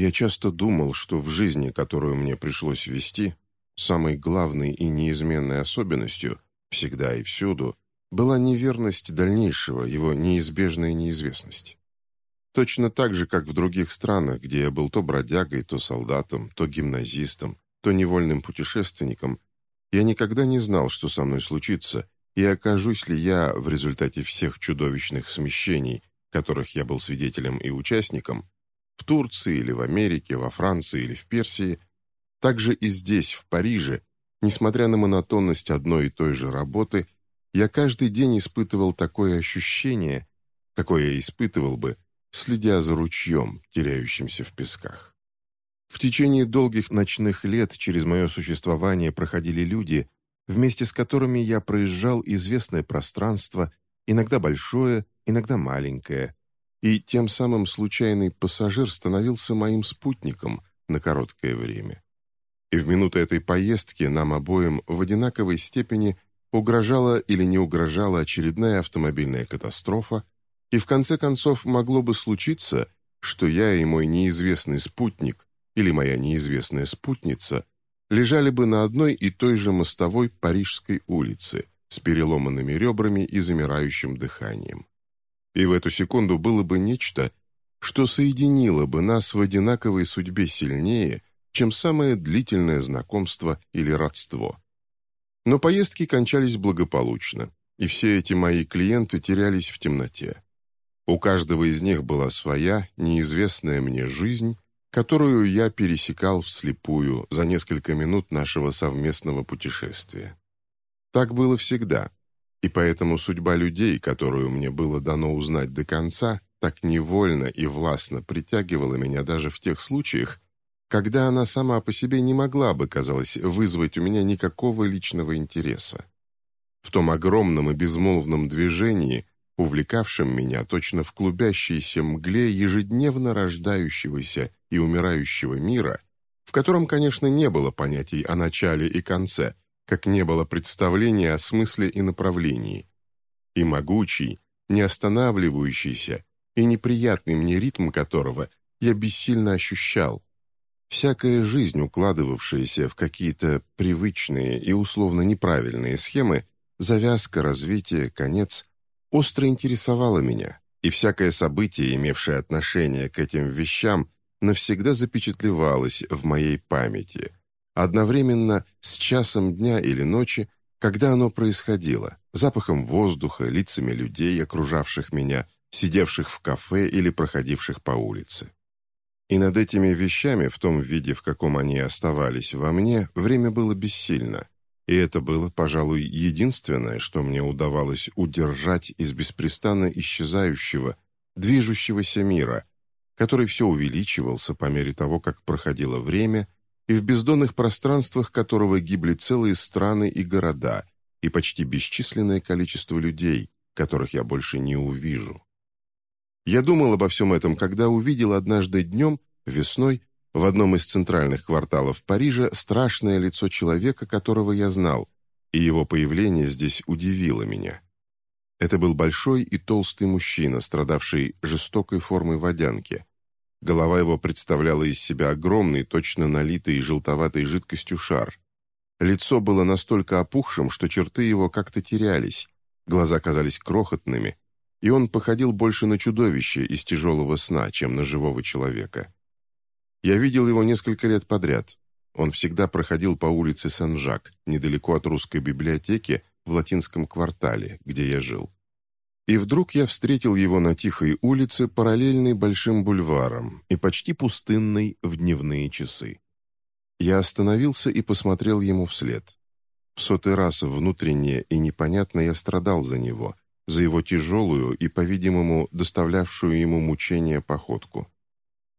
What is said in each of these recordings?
Я часто думал, что в жизни, которую мне пришлось вести, самой главной и неизменной особенностью, всегда и всюду, была неверность дальнейшего, его неизбежная неизвестность. Точно так же, как в других странах, где я был то бродягой, то солдатом, то гимназистом, то невольным путешественником, я никогда не знал, что со мной случится, и окажусь ли я в результате всех чудовищных смещений, которых я был свидетелем и участником, в Турции или в Америке, во Франции или в Персии, также и здесь, в Париже, несмотря на монотонность одной и той же работы, я каждый день испытывал такое ощущение, какое я испытывал бы, следя за ручьем, теряющимся в песках. В течение долгих ночных лет через мое существование проходили люди, вместе с которыми я проезжал известное пространство, иногда большое, иногда маленькое, и тем самым случайный пассажир становился моим спутником на короткое время. И в минуты этой поездки нам обоим в одинаковой степени угрожала или не угрожала очередная автомобильная катастрофа, и в конце концов могло бы случиться, что я и мой неизвестный спутник или моя неизвестная спутница лежали бы на одной и той же мостовой Парижской улице с переломанными ребрами и замирающим дыханием. И в эту секунду было бы нечто, что соединило бы нас в одинаковой судьбе сильнее, чем самое длительное знакомство или родство. Но поездки кончались благополучно, и все эти мои клиенты терялись в темноте. У каждого из них была своя, неизвестная мне жизнь, которую я пересекал вслепую за несколько минут нашего совместного путешествия. Так было всегда, и поэтому судьба людей, которую мне было дано узнать до конца, так невольно и властно притягивала меня даже в тех случаях, когда она сама по себе не могла бы, казалось, вызвать у меня никакого личного интереса. В том огромном и безмолвном движении, увлекавшим меня точно в клубящейся мгле ежедневно рождающегося и умирающего мира, в котором, конечно, не было понятий о начале и конце, как не было представления о смысле и направлении. И могучий, не останавливающийся и неприятный мне ритм которого я бессильно ощущал. Всякая жизнь, укладывавшаяся в какие-то привычные и условно неправильные схемы, завязка, развитие, конец, остро интересовало меня, и всякое событие, имевшее отношение к этим вещам, навсегда запечатлевалось в моей памяти, одновременно с часом дня или ночи, когда оно происходило, запахом воздуха, лицами людей, окружавших меня, сидевших в кафе или проходивших по улице. И над этими вещами, в том виде, в каком они оставались во мне, время было бессильно, и это было, пожалуй, единственное, что мне удавалось удержать из беспрестанно исчезающего, движущегося мира, который все увеличивался по мере того, как проходило время, и в бездонных пространствах которого гибли целые страны и города, и почти бесчисленное количество людей, которых я больше не увижу. Я думал обо всем этом, когда увидел однажды днем, весной, в одном из центральных кварталов Парижа страшное лицо человека, которого я знал, и его появление здесь удивило меня. Это был большой и толстый мужчина, страдавший жестокой формой водянки. Голова его представляла из себя огромный, точно налитый желтоватой жидкостью шар. Лицо было настолько опухшим, что черты его как-то терялись, глаза казались крохотными, и он походил больше на чудовище из тяжелого сна, чем на живого человека. Я видел его несколько лет подряд. Он всегда проходил по улице Сен-Жак, недалеко от русской библиотеки, в латинском квартале, где я жил. И вдруг я встретил его на тихой улице, параллельной большим бульварам и почти пустынной в дневные часы. Я остановился и посмотрел ему вслед. В сотый раз внутренне и непонятно я страдал за него, за его тяжелую и, по-видимому, доставлявшую ему мучения походку.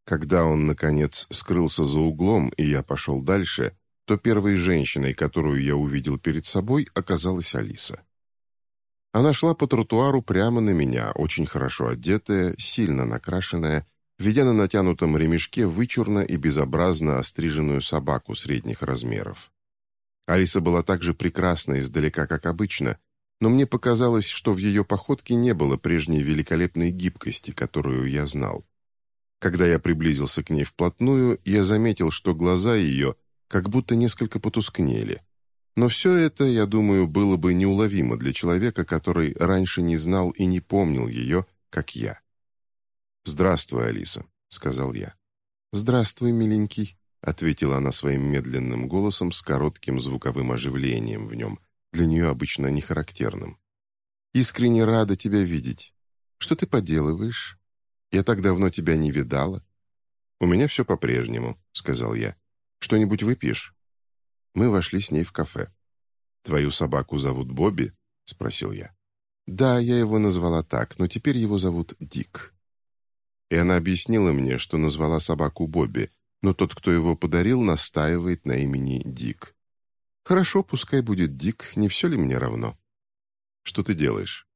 Когда он, наконец, скрылся за углом, и я пошел дальше, то первой женщиной, которую я увидел перед собой, оказалась Алиса. Она шла по тротуару прямо на меня, очень хорошо одетая, сильно накрашенная, ведя на натянутом ремешке вычурно и безобразно остриженную собаку средних размеров. Алиса была так же прекрасна издалека, как обычно, но мне показалось, что в ее походке не было прежней великолепной гибкости, которую я знал. Когда я приблизился к ней вплотную, я заметил, что глаза ее как будто несколько потускнели. Но все это, я думаю, было бы неуловимо для человека, который раньше не знал и не помнил ее, как я. «Здравствуй, Алиса», — сказал я. «Здравствуй, миленький», — ответила она своим медленным голосом с коротким звуковым оживлением в нем, для нее обычно нехарактерным. «Искренне рада тебя видеть. Что ты поделываешь? Я так давно тебя не видала». «У меня все по-прежнему», — сказал я. «Что-нибудь выпьешь?» Мы вошли с ней в кафе. «Твою собаку зовут Бобби?» — спросил я. «Да, я его назвала так, но теперь его зовут Дик». И она объяснила мне, что назвала собаку Бобби, но тот, кто его подарил, настаивает на имени Дик. «Хорошо, пускай будет Дик, не все ли мне равно?» «Что ты делаешь?»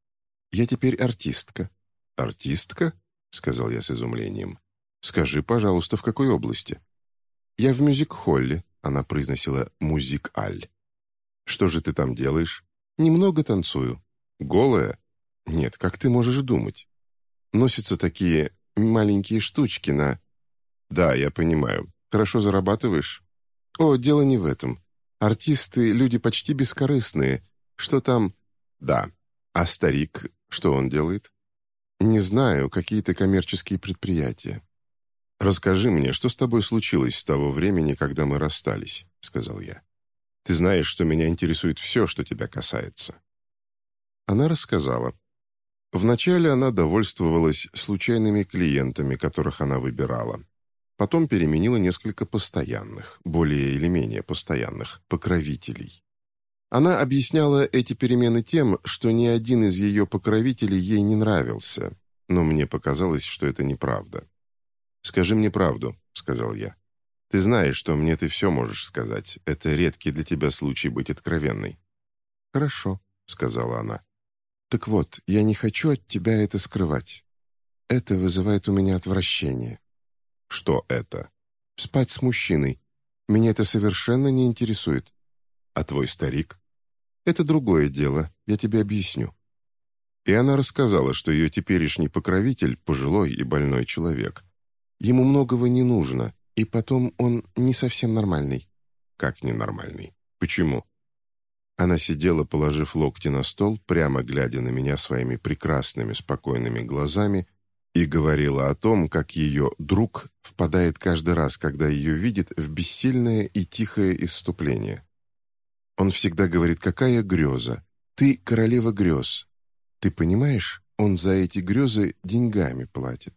«Я теперь артистка». «Артистка?» — сказал я с изумлением. «Скажи, пожалуйста, в какой области?» «Я в мюзик-холле», — она произносила «музик-аль». «Что же ты там делаешь?» «Немного танцую». «Голая?» «Нет, как ты можешь думать?» «Носятся такие маленькие штучки на...» «Да, я понимаю. Хорошо зарабатываешь?» «О, дело не в этом. Артисты — люди почти бескорыстные. Что там...» «Да. А старик, что он делает?» «Не знаю, какие-то коммерческие предприятия». «Расскажи мне, что с тобой случилось с того времени, когда мы расстались?» — сказал я. «Ты знаешь, что меня интересует все, что тебя касается». Она рассказала. Вначале она довольствовалась случайными клиентами, которых она выбирала. Потом переменила несколько постоянных, более или менее постоянных, покровителей. Она объясняла эти перемены тем, что ни один из ее покровителей ей не нравился, но мне показалось, что это неправда. «Скажи мне правду», — сказал я. «Ты знаешь, что мне ты все можешь сказать. Это редкий для тебя случай быть откровенной». «Хорошо», — сказала она. Так вот, я не хочу от тебя это скрывать. Это вызывает у меня отвращение. Что это? Спать с мужчиной. Меня это совершенно не интересует. А твой старик? Это другое дело, я тебе объясню. И она рассказала, что ее теперешний покровитель – пожилой и больной человек. Ему многого не нужно, и потом он не совсем нормальный. Как ненормальный? Почему? Она сидела, положив локти на стол, прямо глядя на меня своими прекрасными спокойными глазами, и говорила о том, как ее друг впадает каждый раз, когда ее видит, в бессильное и тихое исступление. Он всегда говорит «какая греза? Ты королева грез. Ты понимаешь, он за эти грезы деньгами платит».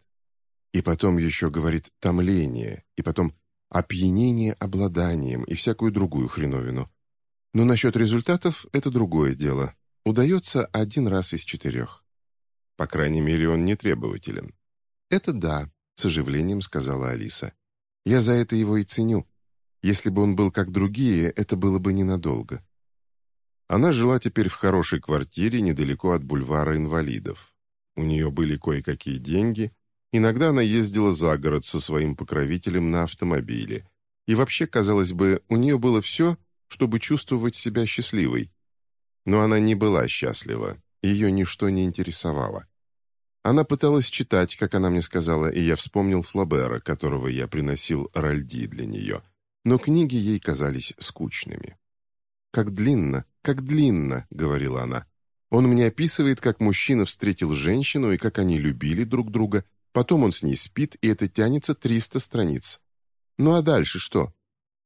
И потом еще говорит «томление», и потом «опьянение обладанием» и всякую другую хреновину. Но насчет результатов – это другое дело. Удается один раз из четырех. По крайней мере, он не требователен. «Это да», – с оживлением сказала Алиса. «Я за это его и ценю. Если бы он был как другие, это было бы ненадолго». Она жила теперь в хорошей квартире недалеко от бульвара инвалидов. У нее были кое-какие деньги. Иногда она ездила за город со своим покровителем на автомобиле. И вообще, казалось бы, у нее было все – чтобы чувствовать себя счастливой. Но она не была счастлива, ее ничто не интересовало. Она пыталась читать, как она мне сказала, и я вспомнил Флабера, которого я приносил Ральди для нее, но книги ей казались скучными. «Как длинно, как длинно», — говорила она. «Он мне описывает, как мужчина встретил женщину и как они любили друг друга, потом он с ней спит, и это тянется 300 страниц. Ну а дальше что?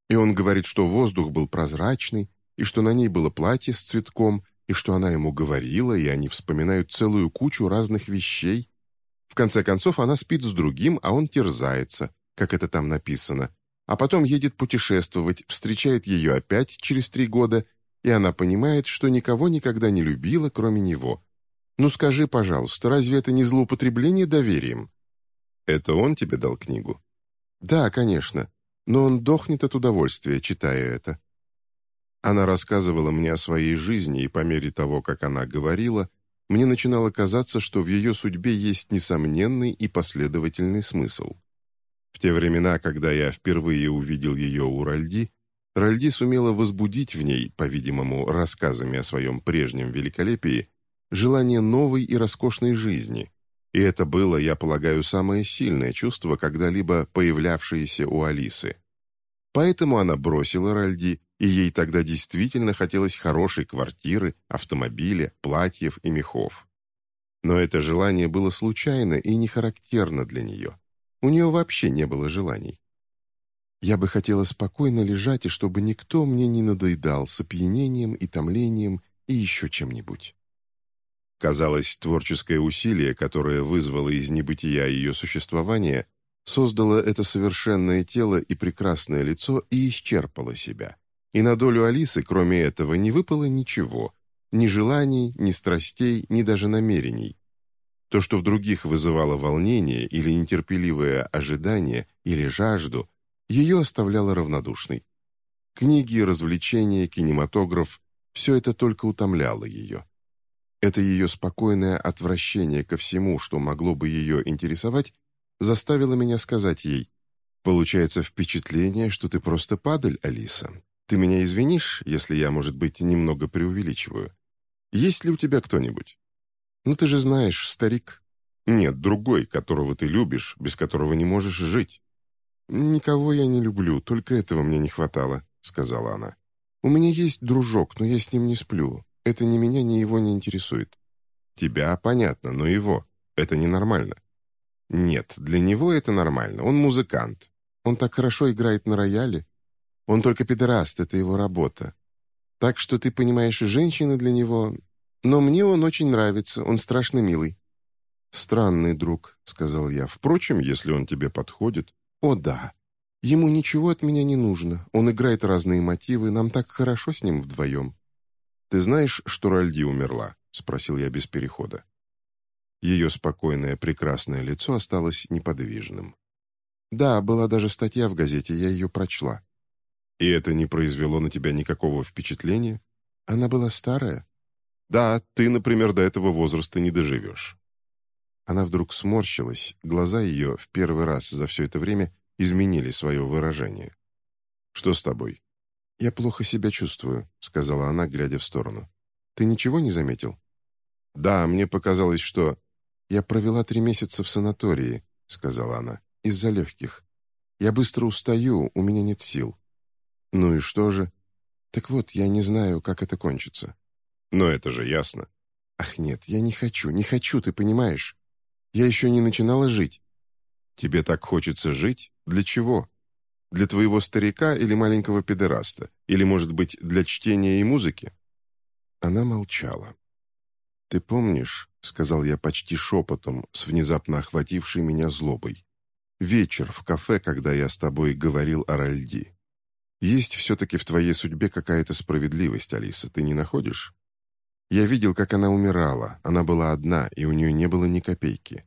И он говорит, что воздух был прозрачный, и что на ней было платье с цветком, и что она ему говорила, и они вспоминают целую кучу разных вещей. В конце концов, она спит с другим, а он терзается, как это там написано. А потом едет путешествовать, встречает ее опять через три года, и она понимает, что никого никогда не любила, кроме него. Ну скажи, пожалуйста, разве это не злоупотребление доверием? Это он тебе дал книгу? Да, конечно но он дохнет от удовольствия, читая это. Она рассказывала мне о своей жизни, и по мере того, как она говорила, мне начинало казаться, что в ее судьбе есть несомненный и последовательный смысл. В те времена, когда я впервые увидел ее у Ральди, Ральди сумела возбудить в ней, по-видимому, рассказами о своем прежнем великолепии, желание новой и роскошной жизни. И это было, я полагаю, самое сильное чувство, когда-либо появлявшееся у Алисы. Поэтому она бросила Ральди, и ей тогда действительно хотелось хорошей квартиры, автомобиля, платьев и мехов. Но это желание было случайно и не характерно для нее. У нее вообще не было желаний. Я бы хотела спокойно лежать, и чтобы никто мне не надоедал с опьянением и томлением и еще чем-нибудь. Казалось, творческое усилие, которое вызвало из небытия ее существование, создало это совершенное тело и прекрасное лицо и исчерпало себя. И на долю Алисы, кроме этого, не выпало ничего, ни желаний, ни страстей, ни даже намерений. То, что в других вызывало волнение или нетерпеливое ожидание, или жажду, ее оставляло равнодушной. Книги, развлечения, кинематограф – все это только утомляло ее. Это ее спокойное отвращение ко всему, что могло бы ее интересовать, заставило меня сказать ей, «Получается впечатление, что ты просто падаль, Алиса. Ты меня извинишь, если я, может быть, немного преувеличиваю. Есть ли у тебя кто-нибудь?» «Ну ты же знаешь, старик». «Нет, другой, которого ты любишь, без которого не можешь жить». «Никого я не люблю, только этого мне не хватало», — сказала она. «У меня есть дружок, но я с ним не сплю. Это ни меня, ни его не интересует». «Тебя понятно, но его. Это ненормально». «Нет, для него это нормально. Он музыкант. Он так хорошо играет на рояле. Он только педераст, это его работа. Так что ты понимаешь, женщины для него но мне он очень нравится, он страшно милый». «Странный друг», — сказал я. «Впрочем, если он тебе подходит...» «О, да. Ему ничего от меня не нужно. Он играет разные мотивы, нам так хорошо с ним вдвоем». «Ты знаешь, что Ральди умерла?» — спросил я без перехода. Ее спокойное, прекрасное лицо осталось неподвижным. «Да, была даже статья в газете, я ее прочла». «И это не произвело на тебя никакого впечатления?» «Она была старая, да, ты, например, до этого возраста не доживешь». Она вдруг сморщилась, глаза ее в первый раз за все это время изменили свое выражение. «Что с тобой?» «Я плохо себя чувствую», — сказала она, глядя в сторону. «Ты ничего не заметил?» «Да, мне показалось, что...» «Я провела три месяца в санатории», — сказала она, — «из-за легких. Я быстро устаю, у меня нет сил». «Ну и что же?» «Так вот, я не знаю, как это кончится. Но это же ясно. Ах нет, я не хочу, не хочу, ты понимаешь? Я еще не начинала жить. Тебе так хочется жить? Для чего? Для твоего старика или маленького педераста? Или, может быть, для чтения и музыки?» Она молчала. «Ты помнишь, — сказал я почти шепотом, с внезапно охватившей меня злобой, — вечер в кафе, когда я с тобой говорил о Ральди. Есть все-таки в твоей судьбе какая-то справедливость, Алиса, ты не находишь?» Я видел, как она умирала. Она была одна, и у нее не было ни копейки.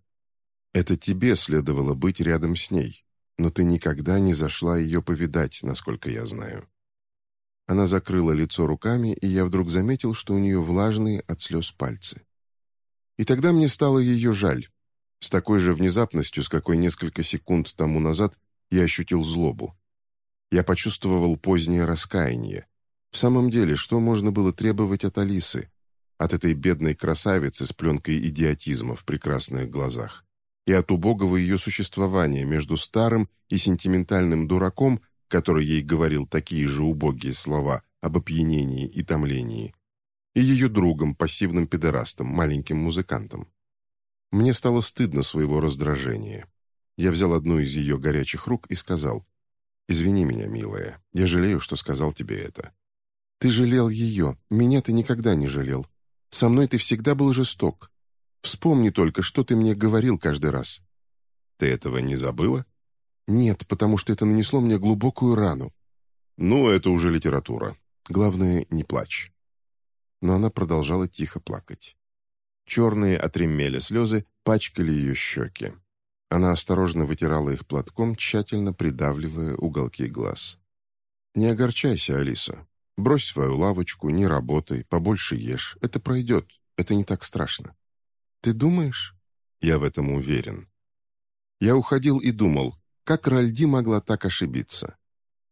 Это тебе следовало быть рядом с ней, но ты никогда не зашла ее повидать, насколько я знаю». Она закрыла лицо руками, и я вдруг заметил, что у нее влажные от слез пальцы. И тогда мне стало ее жаль. С такой же внезапностью, с какой несколько секунд тому назад я ощутил злобу. Я почувствовал позднее раскаяние. В самом деле, что можно было требовать от Алисы? от этой бедной красавицы с пленкой идиотизма в прекрасных глазах и от убогого ее существования между старым и сентиментальным дураком, который ей говорил такие же убогие слова об опьянении и томлении, и ее другом, пассивным педерастом, маленьким музыкантом. Мне стало стыдно своего раздражения. Я взял одну из ее горячих рук и сказал, «Извини меня, милая, я жалею, что сказал тебе это». «Ты жалел ее, меня ты никогда не жалел. Со мной ты всегда был жесток. Вспомни только, что ты мне говорил каждый раз». «Ты этого не забыла?» «Нет, потому что это нанесло мне глубокую рану». «Ну, это уже литература. Главное, не плачь». Но она продолжала тихо плакать. Черные от ремеля слезы пачкали ее щеки. Она осторожно вытирала их платком, тщательно придавливая уголки глаз. «Не огорчайся, Алиса. Брось свою лавочку, не работай, побольше ешь. Это пройдет, это не так страшно. Ты думаешь? Я в этом уверен. Я уходил и думал, как Ральди могла так ошибиться.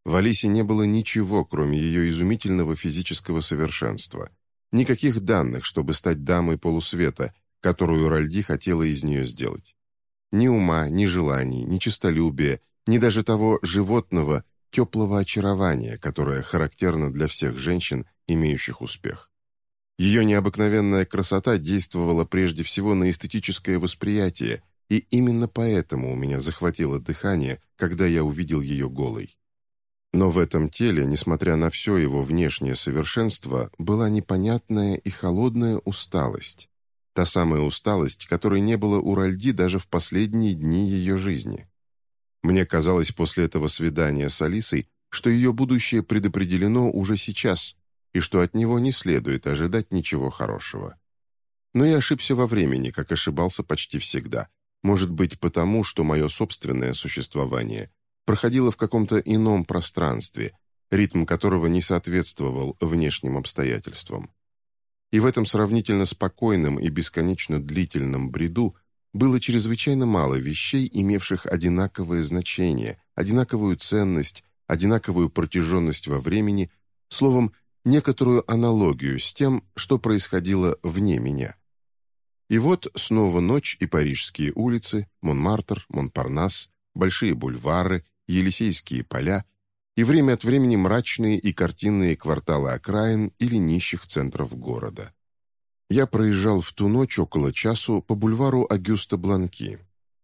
В Алисе не было ничего, кроме ее изумительного физического совершенства. Никаких данных, чтобы стать дамой полусвета, которую Ральди хотела из нее сделать. Ни ума, ни желаний, ни честолюбия, ни даже того животного, теплого очарования, которое характерно для всех женщин, имеющих успех. Ее необыкновенная красота действовала прежде всего на эстетическое восприятие, и именно поэтому у меня захватило дыхание, когда я увидел ее голой. Но в этом теле, несмотря на все его внешнее совершенство, была непонятная и холодная усталость. Та самая усталость, которой не было у Ральди даже в последние дни ее жизни. Мне казалось после этого свидания с Алисой, что ее будущее предопределено уже сейчас, и что от него не следует ожидать ничего хорошего. Но я ошибся во времени, как ошибался почти всегда. Может быть, потому, что мое собственное существование проходило в каком-то ином пространстве, ритм которого не соответствовал внешним обстоятельствам. И в этом сравнительно спокойном и бесконечно длительном бреду было чрезвычайно мало вещей, имевших одинаковое значение, одинаковую ценность, одинаковую протяженность во времени, словом, некоторую аналогию с тем, что происходило вне меня. И вот снова ночь и парижские улицы, Монмартр, Монпарнас, большие бульвары, Елисейские поля и время от времени мрачные и картинные кварталы окраин или нищих центров города. Я проезжал в ту ночь около часу по бульвару Агюста Бланки.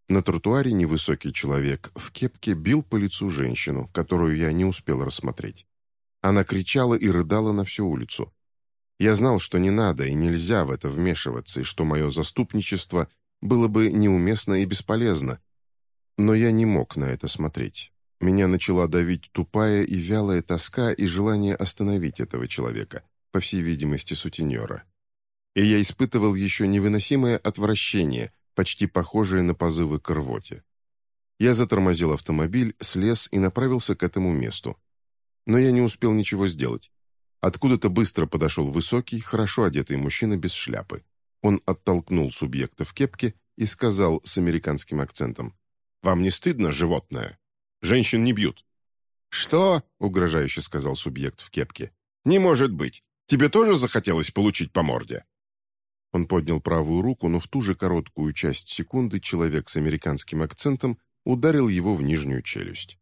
На тротуаре невысокий человек в кепке бил по лицу женщину, которую я не успел рассмотреть. Она кричала и рыдала на всю улицу. Я знал, что не надо и нельзя в это вмешиваться, и что мое заступничество было бы неуместно и бесполезно. Но я не мог на это смотреть. Меня начала давить тупая и вялая тоска и желание остановить этого человека, по всей видимости, сутенера. И я испытывал еще невыносимое отвращение, почти похожее на позывы к рвоте. Я затормозил автомобиль, слез и направился к этому месту но я не успел ничего сделать. Откуда-то быстро подошел высокий, хорошо одетый мужчина без шляпы. Он оттолкнул субъекта в кепке и сказал с американским акцентом, «Вам не стыдно, животное? Женщин не бьют». «Что?» — угрожающе сказал субъект в кепке. «Не может быть! Тебе тоже захотелось получить по морде?» Он поднял правую руку, но в ту же короткую часть секунды человек с американским акцентом ударил его в нижнюю челюсть.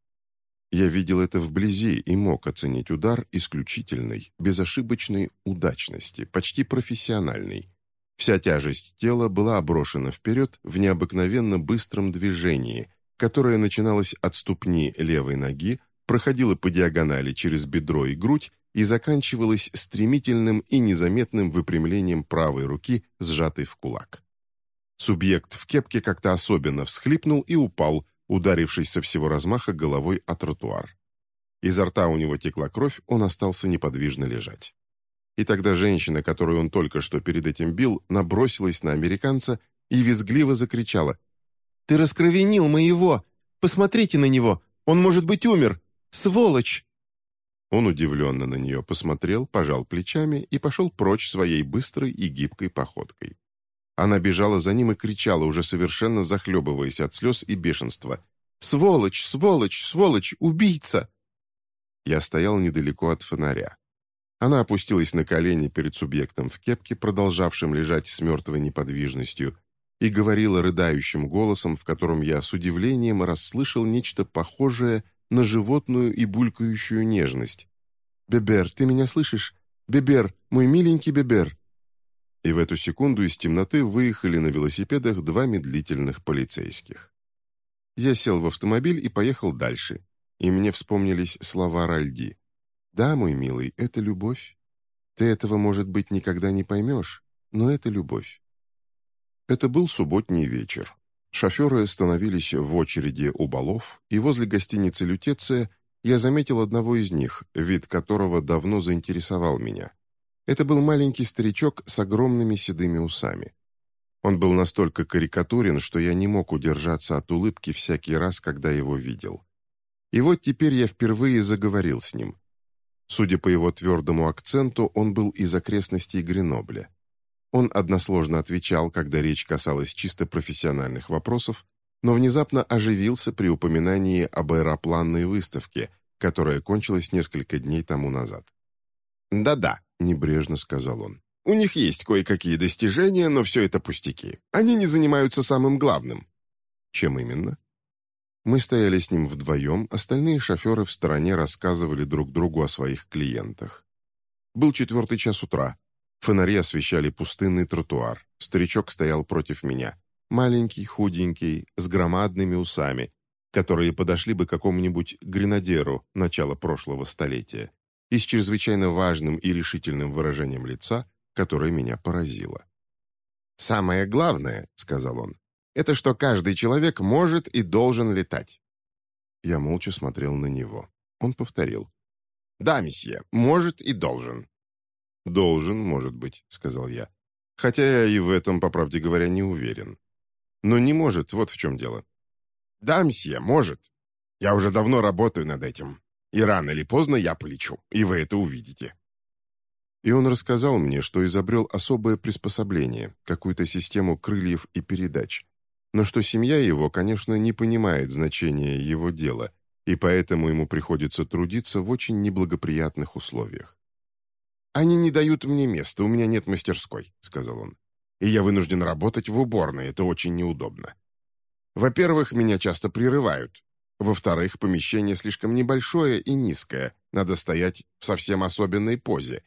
Я видел это вблизи и мог оценить удар исключительной, безошибочной удачности, почти профессиональной. Вся тяжесть тела была оброшена вперед в необыкновенно быстром движении, которое начиналось от ступни левой ноги, проходило по диагонали через бедро и грудь и заканчивалось стремительным и незаметным выпрямлением правой руки, сжатой в кулак. Субъект в кепке как-то особенно всхлипнул и упал, ударившись со всего размаха головой о тротуар. Изо рта у него текла кровь, он остался неподвижно лежать. И тогда женщина, которую он только что перед этим бил, набросилась на американца и визгливо закричала. «Ты раскровенил моего! Посмотрите на него! Он, может быть, умер! Сволочь!» Он удивленно на нее посмотрел, пожал плечами и пошел прочь своей быстрой и гибкой походкой. Она бежала за ним и кричала, уже совершенно захлебываясь от слез и бешенства. «Сволочь! Сволочь! Сволочь! Убийца!» Я стоял недалеко от фонаря. Она опустилась на колени перед субъектом в кепке, продолжавшим лежать с мертвой неподвижностью, и говорила рыдающим голосом, в котором я с удивлением расслышал нечто похожее на животную и булькающую нежность. «Бебер, ты меня слышишь? Бебер, мой миленький Бебер, и в эту секунду из темноты выехали на велосипедах два медлительных полицейских. Я сел в автомобиль и поехал дальше, и мне вспомнились слова Ральди. «Да, мой милый, это любовь. Ты этого, может быть, никогда не поймешь, но это любовь». Это был субботний вечер. Шоферы остановились в очереди у балов, и возле гостиницы «Лютеция» я заметил одного из них, вид которого давно заинтересовал меня. Это был маленький старичок с огромными седыми усами. Он был настолько карикатурен, что я не мог удержаться от улыбки всякий раз, когда его видел. И вот теперь я впервые заговорил с ним. Судя по его твердому акценту, он был из окрестностей Гренобля. Он односложно отвечал, когда речь касалась чисто профессиональных вопросов, но внезапно оживился при упоминании об аэропланной выставке, которая кончилась несколько дней тому назад. «Да-да», — небрежно сказал он. У них есть кое-какие достижения, но все это пустяки. Они не занимаются самым главным». «Чем именно?» Мы стояли с ним вдвоем, остальные шоферы в стороне рассказывали друг другу о своих клиентах. Был четвертый час утра. Фонари освещали пустынный тротуар. Старичок стоял против меня. Маленький, худенький, с громадными усами, которые подошли бы какому-нибудь гренадеру начала прошлого столетия, и с чрезвычайно важным и решительным выражением лица, которое меня поразило. «Самое главное», — сказал он, — «это что каждый человек может и должен летать». Я молча смотрел на него. Он повторил. «Да, месье, может и должен». «Должен, может быть», — сказал я. «Хотя я и в этом, по правде говоря, не уверен. Но не может, вот в чем дело. «Да, мсье, может. Я уже давно работаю над этим. И рано или поздно я полечу, и вы это увидите». И он рассказал мне, что изобрел особое приспособление, какую-то систему крыльев и передач, но что семья его, конечно, не понимает значения его дела, и поэтому ему приходится трудиться в очень неблагоприятных условиях. «Они не дают мне места, у меня нет мастерской», — сказал он. «И я вынужден работать в уборной, это очень неудобно. Во-первых, меня часто прерывают. Во-вторых, помещение слишком небольшое и низкое, надо стоять в совсем особенной позе.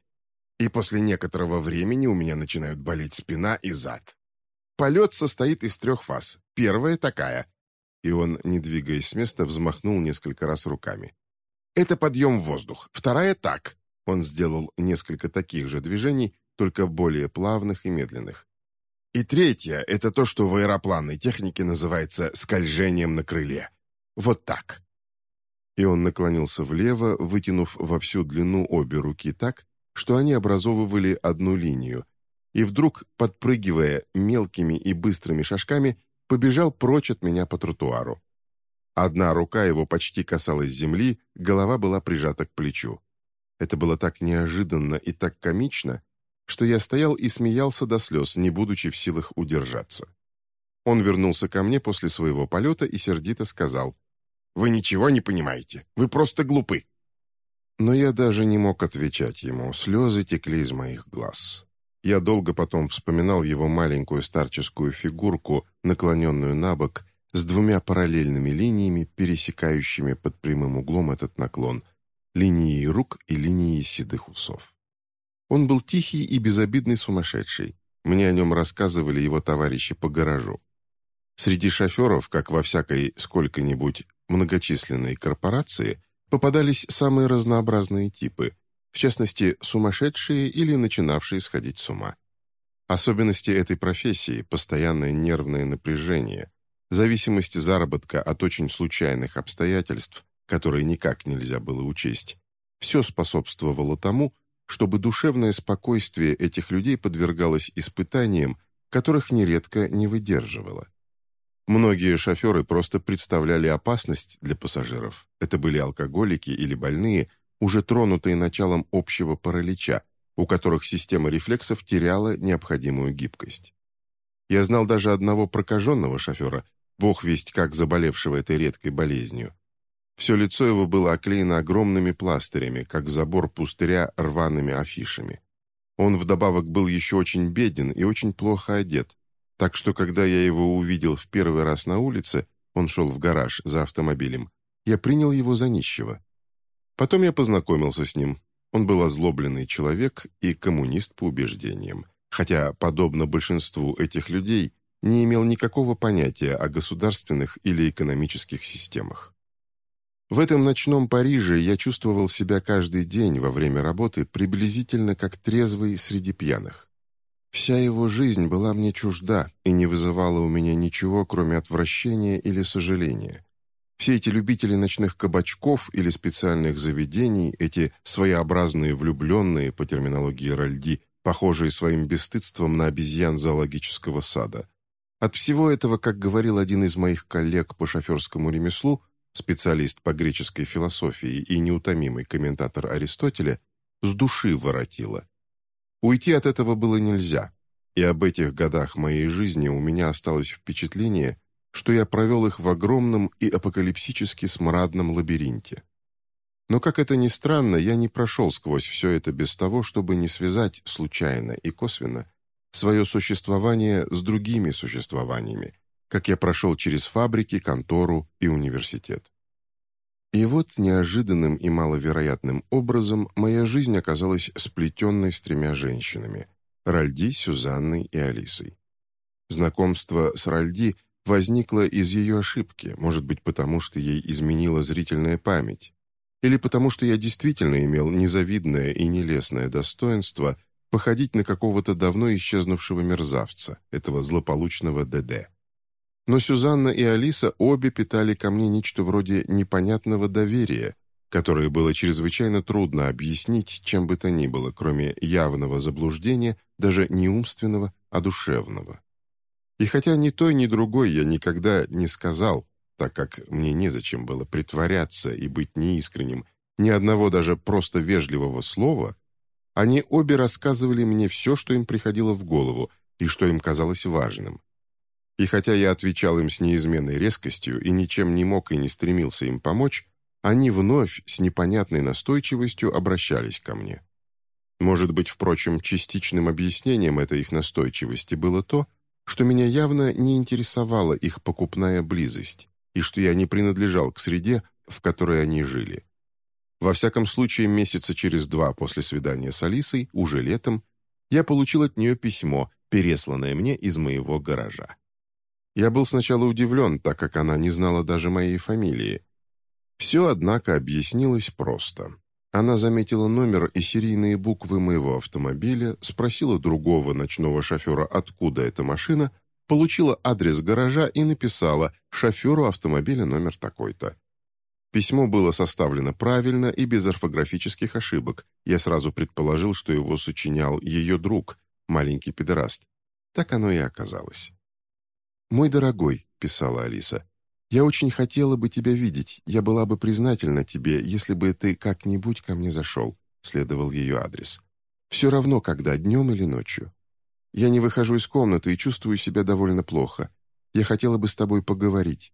И после некоторого времени у меня начинают болеть спина и зад. Полет состоит из трех фаз. Первая такая. И он, не двигаясь с места, взмахнул несколько раз руками. Это подъем в воздух. Вторая так. Он сделал несколько таких же движений, только более плавных и медленных. И третье — это то, что в аэропланной технике называется скольжением на крыле. Вот так. И он наклонился влево, вытянув во всю длину обе руки так, что они образовывали одну линию, и вдруг, подпрыгивая мелкими и быстрыми шажками, побежал прочь от меня по тротуару. Одна рука его почти касалась земли, голова была прижата к плечу. Это было так неожиданно и так комично, что я стоял и смеялся до слез, не будучи в силах удержаться. Он вернулся ко мне после своего полета и сердито сказал, «Вы ничего не понимаете, вы просто глупы». Но я даже не мог отвечать ему, слезы текли из моих глаз. Я долго потом вспоминал его маленькую старческую фигурку, наклоненную на бок, с двумя параллельными линиями, пересекающими под прямым углом этот наклон, линией рук и линией седых усов. Он был тихий и безобидный сумасшедший. Мне о нем рассказывали его товарищи по гаражу. Среди шоферов, как во всякой сколько-нибудь многочисленной корпорации, попадались самые разнообразные типы, в частности, сумасшедшие или начинавшие сходить с ума. Особенности этой профессии – постоянное нервное напряжение, зависимость заработка от очень случайных обстоятельств, которые никак нельзя было учесть, все способствовало тому, чтобы душевное спокойствие этих людей подвергалось испытаниям, которых нередко не выдерживало. Многие шоферы просто представляли опасность для пассажиров. Это были алкоголики или больные, уже тронутые началом общего паралича, у которых система рефлексов теряла необходимую гибкость. Я знал даже одного прокаженного шофера, бог весть как заболевшего этой редкой болезнью. Все лицо его было оклеено огромными пластырями, как забор пустыря рваными афишами. Он вдобавок был еще очень беден и очень плохо одет, так что когда я его увидел в первый раз на улице, он шел в гараж за автомобилем, я принял его за нищего. Потом я познакомился с ним. Он был озлобленный человек и коммунист по убеждениям, хотя, подобно большинству этих людей, не имел никакого понятия о государственных или экономических системах. В этом ночном Париже я чувствовал себя каждый день во время работы приблизительно как трезвый среди пьяных. Вся его жизнь была мне чужда и не вызывала у меня ничего, кроме отвращения или сожаления. Все эти любители ночных кабачков или специальных заведений, эти своеобразные влюбленные, по терминологии Ральди, похожие своим бесстыдством на обезьян зоологического сада. От всего этого, как говорил один из моих коллег по шоферскому ремеслу, специалист по греческой философии и неутомимый комментатор Аристотеля, с души воротило. Уйти от этого было нельзя, и об этих годах моей жизни у меня осталось впечатление, что я провел их в огромном и апокалипсически смрадном лабиринте. Но, как это ни странно, я не прошел сквозь все это без того, чтобы не связать случайно и косвенно свое существование с другими существованиями, как я прошел через фабрики, контору и университет. И вот неожиданным и маловероятным образом моя жизнь оказалась сплетенной с тремя женщинами – Ральди, Сюзанной и Алисой. Знакомство с Ральди возникло из ее ошибки, может быть, потому что ей изменила зрительная память, или потому что я действительно имел незавидное и нелестное достоинство походить на какого-то давно исчезнувшего мерзавца, этого злополучного ДД. Но Сюзанна и Алиса обе питали ко мне нечто вроде непонятного доверия, которое было чрезвычайно трудно объяснить чем бы то ни было, кроме явного заблуждения, даже не умственного, а душевного. И хотя ни той, ни другой я никогда не сказал, так как мне незачем было притворяться и быть неискренним, ни одного даже просто вежливого слова, они обе рассказывали мне все, что им приходило в голову и что им казалось важным. И хотя я отвечал им с неизменной резкостью и ничем не мог и не стремился им помочь, они вновь с непонятной настойчивостью обращались ко мне. Может быть, впрочем, частичным объяснением этой их настойчивости было то, что меня явно не интересовала их покупная близость, и что я не принадлежал к среде, в которой они жили. Во всяком случае, месяца через два после свидания с Алисой, уже летом, я получил от нее письмо, пересланное мне из моего гаража. Я был сначала удивлен, так как она не знала даже моей фамилии. Все, однако, объяснилось просто. Она заметила номер и серийные буквы моего автомобиля, спросила другого ночного шофера, откуда эта машина, получила адрес гаража и написала шоферу автомобиля номер такой-то. Письмо было составлено правильно и без орфографических ошибок. Я сразу предположил, что его сочинял ее друг, маленький педераст. Так оно и оказалось. «Мой дорогой», — писала Алиса, — «я очень хотела бы тебя видеть. Я была бы признательна тебе, если бы ты как-нибудь ко мне зашел», — следовал ее адрес. «Все равно, когда, днем или ночью. Я не выхожу из комнаты и чувствую себя довольно плохо. Я хотела бы с тобой поговорить.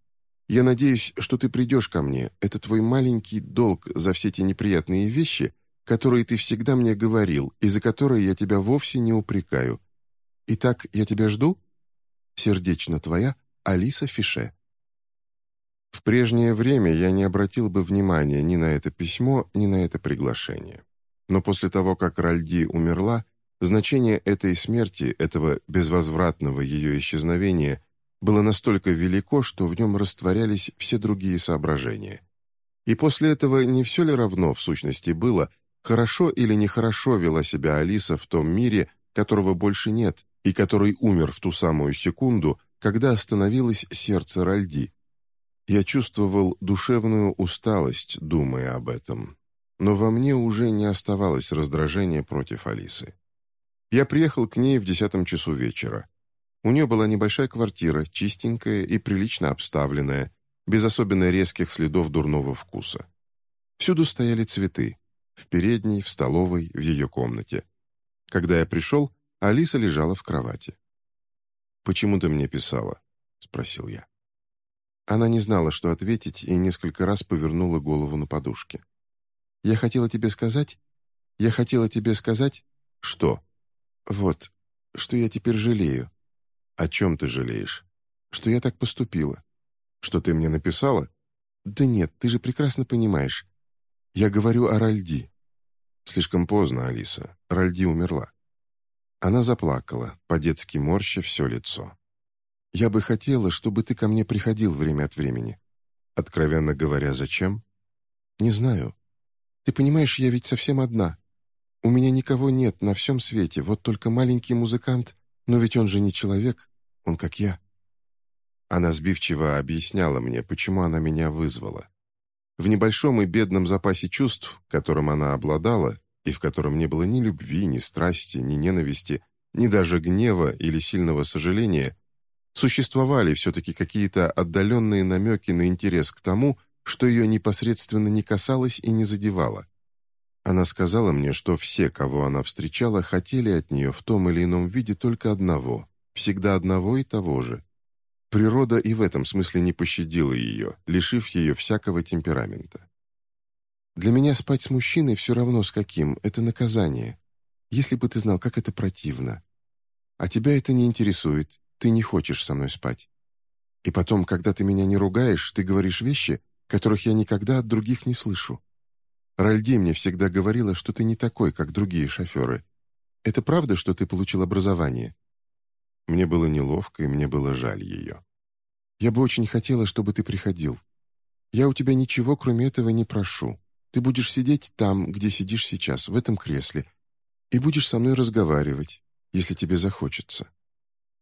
Я надеюсь, что ты придешь ко мне. Это твой маленький долг за все те неприятные вещи, которые ты всегда мне говорил, и за которые я тебя вовсе не упрекаю. Итак, я тебя жду? Сердечно твоя Алиса Фише. В прежнее время я не обратил бы внимания ни на это письмо, ни на это приглашение. Но после того, как Ральди умерла, Значение этой смерти, этого безвозвратного ее исчезновения, было настолько велико, что в нем растворялись все другие соображения. И после этого не все ли равно в сущности было, хорошо или нехорошо вела себя Алиса в том мире, которого больше нет, и который умер в ту самую секунду, когда остановилось сердце Ральди. Я чувствовал душевную усталость, думая об этом. Но во мне уже не оставалось раздражения против Алисы. Я приехал к ней в десятом часу вечера. У нее была небольшая квартира, чистенькая и прилично обставленная, без особенно резких следов дурного вкуса. Всюду стояли цветы. В передней, в столовой, в ее комнате. Когда я пришел, Алиса лежала в кровати. «Почему ты мне писала?» — спросил я. Она не знала, что ответить, и несколько раз повернула голову на подушке. «Я хотела тебе сказать... Я хотела тебе сказать...» «Что?» «Вот, что я теперь жалею». «О чем ты жалеешь?» «Что я так поступила». «Что ты мне написала?» «Да нет, ты же прекрасно понимаешь. Я говорю о Ральди». «Слишком поздно, Алиса. Ральди умерла». Она заплакала, по-детски морща все лицо. «Я бы хотела, чтобы ты ко мне приходил время от времени». «Откровенно говоря, зачем?» «Не знаю. Ты понимаешь, я ведь совсем одна. У меня никого нет на всем свете, вот только маленький музыкант, но ведь он же не человек, он как я». Она сбивчиво объясняла мне, почему она меня вызвала. В небольшом и бедном запасе чувств, которым она обладала, и в котором не было ни любви, ни страсти, ни ненависти, ни даже гнева или сильного сожаления, существовали все-таки какие-то отдаленные намеки на интерес к тому, что ее непосредственно не касалось и не задевало. Она сказала мне, что все, кого она встречала, хотели от нее в том или ином виде только одного, всегда одного и того же. Природа и в этом смысле не пощадила ее, лишив ее всякого темперамента. Для меня спать с мужчиной все равно с каким, это наказание. Если бы ты знал, как это противно. А тебя это не интересует, ты не хочешь со мной спать. И потом, когда ты меня не ругаешь, ты говоришь вещи, которых я никогда от других не слышу. Ральди мне всегда говорила, что ты не такой, как другие шоферы. Это правда, что ты получил образование?» Мне было неловко, и мне было жаль ее. «Я бы очень хотела, чтобы ты приходил. Я у тебя ничего, кроме этого, не прошу. Ты будешь сидеть там, где сидишь сейчас, в этом кресле, и будешь со мной разговаривать, если тебе захочется.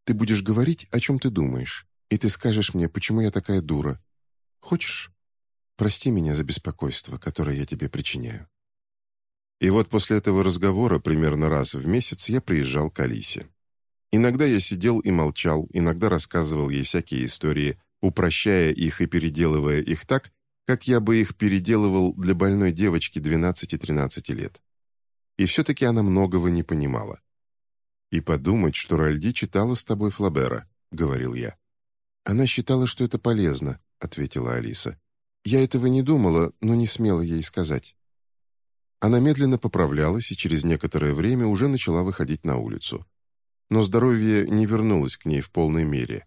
Ты будешь говорить, о чем ты думаешь, и ты скажешь мне, почему я такая дура. Хочешь?» Прости меня за беспокойство, которое я тебе причиняю». И вот после этого разговора примерно раз в месяц я приезжал к Алисе. Иногда я сидел и молчал, иногда рассказывал ей всякие истории, упрощая их и переделывая их так, как я бы их переделывал для больной девочки 12-13 лет. И все-таки она многого не понимала. «И подумать, что Ральди читала с тобой Флабера», — говорил я. «Она считала, что это полезно», — ответила Алиса. Я этого не думала, но не смела ей сказать. Она медленно поправлялась и через некоторое время уже начала выходить на улицу. Но здоровье не вернулось к ней в полной мере.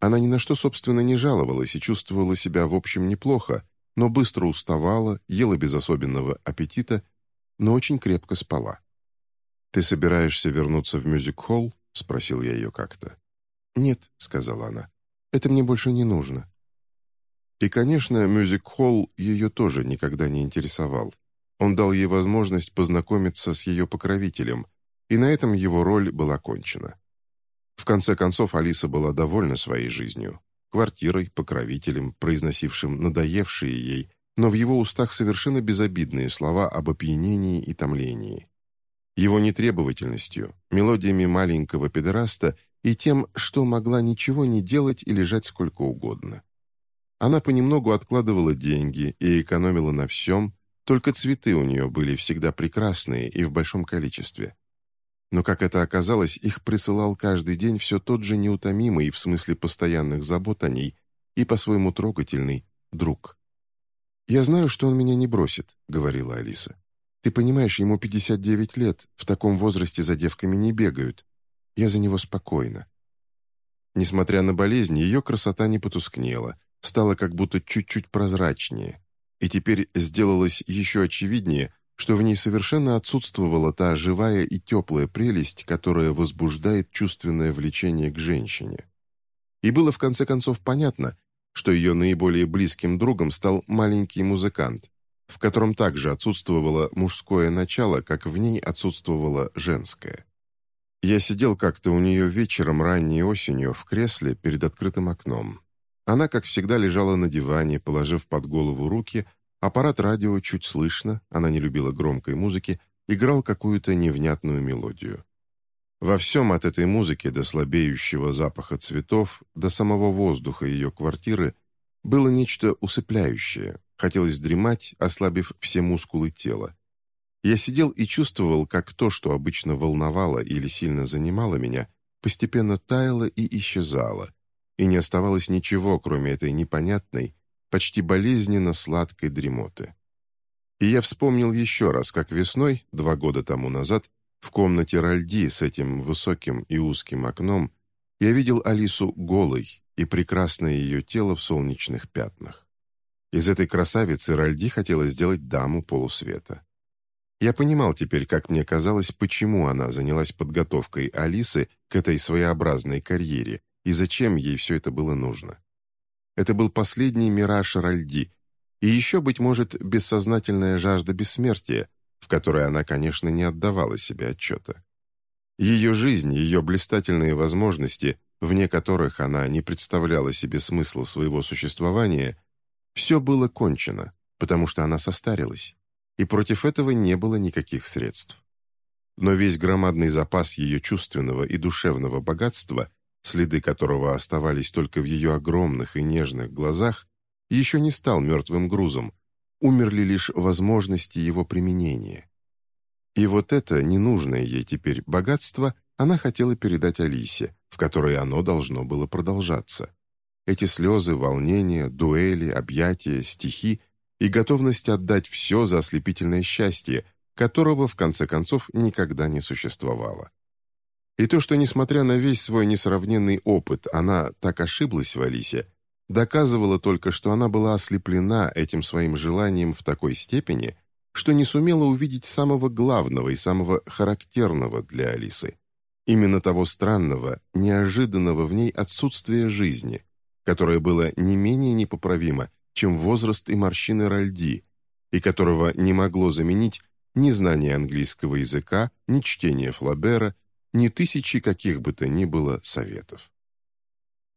Она ни на что, собственно, не жаловалась и чувствовала себя, в общем, неплохо, но быстро уставала, ела без особенного аппетита, но очень крепко спала. «Ты собираешься вернуться в мюзик-холл?» — спросил я ее как-то. «Нет», — сказала она, — «это мне больше не нужно. И, конечно, мюзик-холл ее тоже никогда не интересовал. Он дал ей возможность познакомиться с ее покровителем, и на этом его роль была кончена. В конце концов, Алиса была довольна своей жизнью, квартирой, покровителем, произносившим надоевшие ей, но в его устах совершенно безобидные слова об опьянении и томлении. Его нетребовательностью, мелодиями маленького педераста и тем, что могла ничего не делать и лежать сколько угодно. Она понемногу откладывала деньги и экономила на всем, только цветы у нее были всегда прекрасные и в большом количестве. Но, как это оказалось, их присылал каждый день все тот же неутомимый в смысле постоянных забот о ней и по-своему трогательный друг. «Я знаю, что он меня не бросит», — говорила Алиса. «Ты понимаешь, ему 59 лет, в таком возрасте за девками не бегают. Я за него спокойна». Несмотря на болезнь, ее красота не потускнела — стала как будто чуть-чуть прозрачнее, и теперь сделалось еще очевиднее, что в ней совершенно отсутствовала та живая и теплая прелесть, которая возбуждает чувственное влечение к женщине. И было в конце концов понятно, что ее наиболее близким другом стал маленький музыкант, в котором также отсутствовало мужское начало, как в ней отсутствовало женское. Я сидел как-то у нее вечером ранней осенью в кресле перед открытым окном. Она, как всегда, лежала на диване, положив под голову руки, аппарат радио чуть слышно, она не любила громкой музыки, играл какую-то невнятную мелодию. Во всем от этой музыки до слабеющего запаха цветов, до самого воздуха ее квартиры было нечто усыпляющее, хотелось дремать, ослабив все мускулы тела. Я сидел и чувствовал, как то, что обычно волновало или сильно занимало меня, постепенно таяло и исчезало, и не оставалось ничего, кроме этой непонятной, почти болезненно сладкой дремоты. И я вспомнил еще раз, как весной, два года тому назад, в комнате Ральди с этим высоким и узким окном, я видел Алису голой и прекрасное ее тело в солнечных пятнах. Из этой красавицы Ральди хотела сделать даму полусвета. Я понимал теперь, как мне казалось, почему она занялась подготовкой Алисы к этой своеобразной карьере, и зачем ей все это было нужно. Это был последний мираж Ральди, и еще, быть может, бессознательная жажда бессмертия, в которой она, конечно, не отдавала себе отчета. Ее жизнь, ее блистательные возможности, вне которых она не представляла себе смысла своего существования, все было кончено, потому что она состарилась, и против этого не было никаких средств. Но весь громадный запас ее чувственного и душевного богатства следы которого оставались только в ее огромных и нежных глазах, еще не стал мертвым грузом, умерли лишь возможности его применения. И вот это ненужное ей теперь богатство она хотела передать Алисе, в которой оно должно было продолжаться. Эти слезы, волнения, дуэли, объятия, стихи и готовность отдать все за ослепительное счастье, которого, в конце концов, никогда не существовало. И то, что, несмотря на весь свой несравненный опыт, она так ошиблась в Алисе, доказывало только, что она была ослеплена этим своим желанием в такой степени, что не сумела увидеть самого главного и самого характерного для Алисы. Именно того странного, неожиданного в ней отсутствия жизни, которое было не менее непоправимо, чем возраст и морщины Ральди, и которого не могло заменить ни знание английского языка, ни чтение Флабера, ни тысячи каких бы то ни было советов.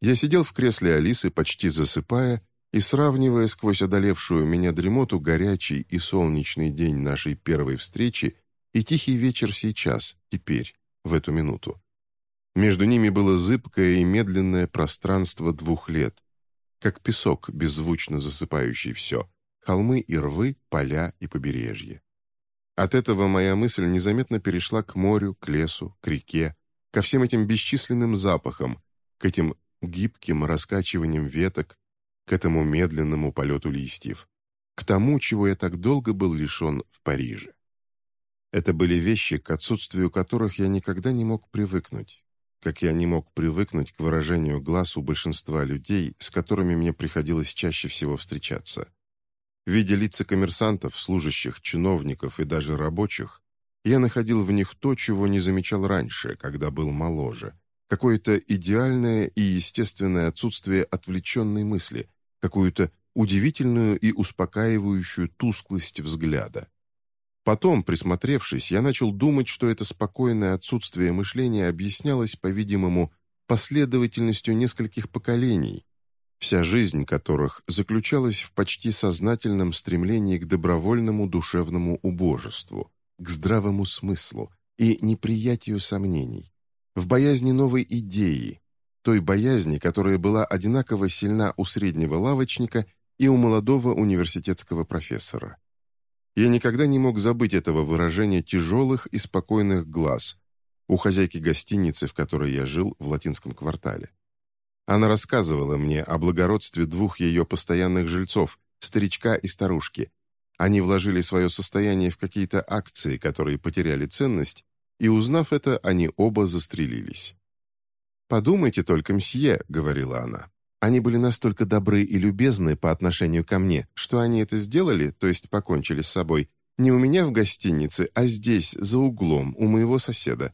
Я сидел в кресле Алисы, почти засыпая, и сравнивая сквозь одолевшую меня дремоту горячий и солнечный день нашей первой встречи и тихий вечер сейчас, теперь, в эту минуту. Между ними было зыбкое и медленное пространство двух лет, как песок, беззвучно засыпающий все, холмы и рвы, поля и побережье. От этого моя мысль незаметно перешла к морю, к лесу, к реке, ко всем этим бесчисленным запахам, к этим гибким раскачиваниям веток, к этому медленному полету листьев, к тому, чего я так долго был лишен в Париже. Это были вещи, к отсутствию которых я никогда не мог привыкнуть, как я не мог привыкнуть к выражению глаз у большинства людей, с которыми мне приходилось чаще всего встречаться. Видя лица коммерсантов, служащих, чиновников и даже рабочих, я находил в них то, чего не замечал раньше, когда был моложе. Какое-то идеальное и естественное отсутствие отвлеченной мысли, какую-то удивительную и успокаивающую тусклость взгляда. Потом, присмотревшись, я начал думать, что это спокойное отсутствие мышления объяснялось, по-видимому, последовательностью нескольких поколений, вся жизнь которых заключалась в почти сознательном стремлении к добровольному душевному убожеству, к здравому смыслу и неприятию сомнений, в боязни новой идеи, той боязни, которая была одинаково сильна у среднего лавочника и у молодого университетского профессора. Я никогда не мог забыть этого выражения тяжелых и спокойных глаз у хозяйки гостиницы, в которой я жил в латинском квартале. Она рассказывала мне о благородстве двух ее постоянных жильцов, старичка и старушки. Они вложили свое состояние в какие-то акции, которые потеряли ценность, и, узнав это, они оба застрелились. «Подумайте только, мсье», — говорила она. «Они были настолько добры и любезны по отношению ко мне, что они это сделали, то есть покончили с собой, не у меня в гостинице, а здесь, за углом, у моего соседа.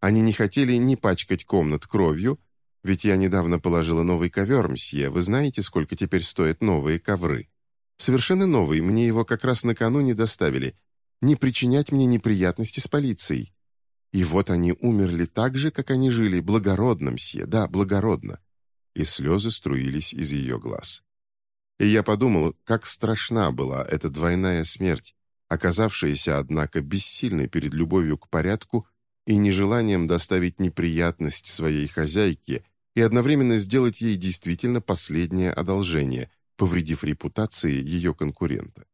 Они не хотели ни пачкать комнат кровью, ведь я недавно положила новый ковер, мсье. Вы знаете, сколько теперь стоят новые ковры? Совершенно новый, мне его как раз накануне доставили. Не причинять мне неприятности с полицией. И вот они умерли так же, как они жили, благородно, мсье, да, благородно. И слезы струились из ее глаз. И я подумал, как страшна была эта двойная смерть, оказавшаяся, однако, бессильной перед любовью к порядку и нежеланием доставить неприятность своей хозяйке и одновременно сделать ей действительно последнее одолжение, повредив репутации ее конкурента.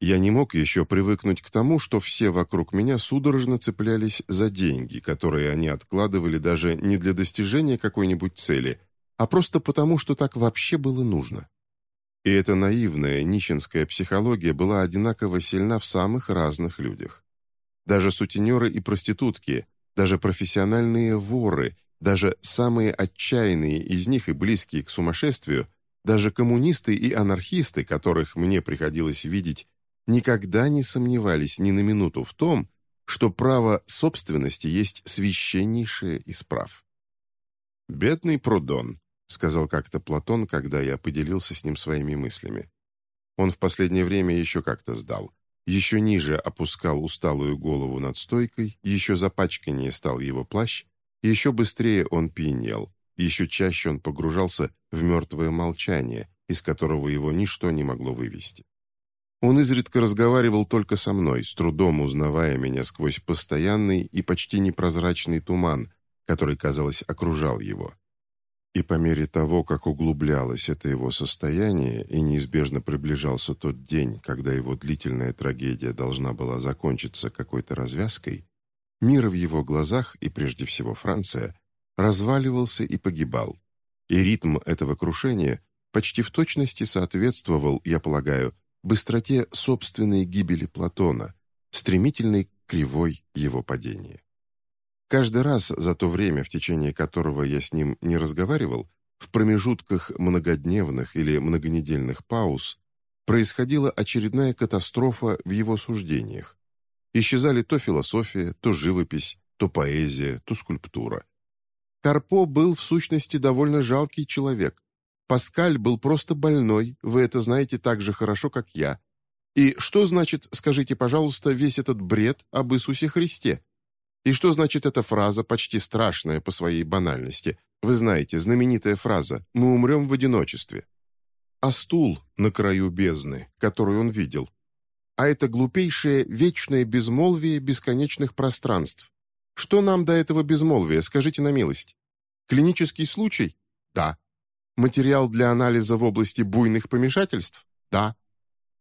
Я не мог еще привыкнуть к тому, что все вокруг меня судорожно цеплялись за деньги, которые они откладывали даже не для достижения какой-нибудь цели, а просто потому, что так вообще было нужно. И эта наивная нищенская психология была одинаково сильна в самых разных людях. Даже сутенеры и проститутки, даже профессиональные воры даже самые отчаянные из них и близкие к сумасшествию, даже коммунисты и анархисты, которых мне приходилось видеть, никогда не сомневались ни на минуту в том, что право собственности есть священнейшее из прав. «Бедный Прудон», — сказал как-то Платон, когда я поделился с ним своими мыслями. Он в последнее время еще как-то сдал. Еще ниже опускал усталую голову над стойкой, еще запачканнее стал его плащ, еще быстрее он пьянел, еще чаще он погружался в мертвое молчание, из которого его ничто не могло вывести. Он изредка разговаривал только со мной, с трудом узнавая меня сквозь постоянный и почти непрозрачный туман, который, казалось, окружал его. И по мере того, как углублялось это его состояние и неизбежно приближался тот день, когда его длительная трагедия должна была закончиться какой-то развязкой, Мир в его глазах, и прежде всего Франция, разваливался и погибал. И ритм этого крушения почти в точности соответствовал, я полагаю, быстроте собственной гибели Платона, стремительной кривой его падения. Каждый раз за то время, в течение которого я с ним не разговаривал, в промежутках многодневных или многонедельных пауз, происходила очередная катастрофа в его суждениях. Исчезали то философия, то живопись, то поэзия, то скульптура. Карпо был, в сущности, довольно жалкий человек. Паскаль был просто больной, вы это знаете так же хорошо, как я. И что значит, скажите, пожалуйста, весь этот бред об Иисусе Христе? И что значит эта фраза, почти страшная по своей банальности? Вы знаете, знаменитая фраза «Мы умрем в одиночестве». А стул на краю бездны, который он видел. А это глупейшее вечное безмолвие бесконечных пространств, что нам до этого безмолвия, скажите на милость? Клинический случай? Да. Материал для анализа в области буйных помешательств? Да.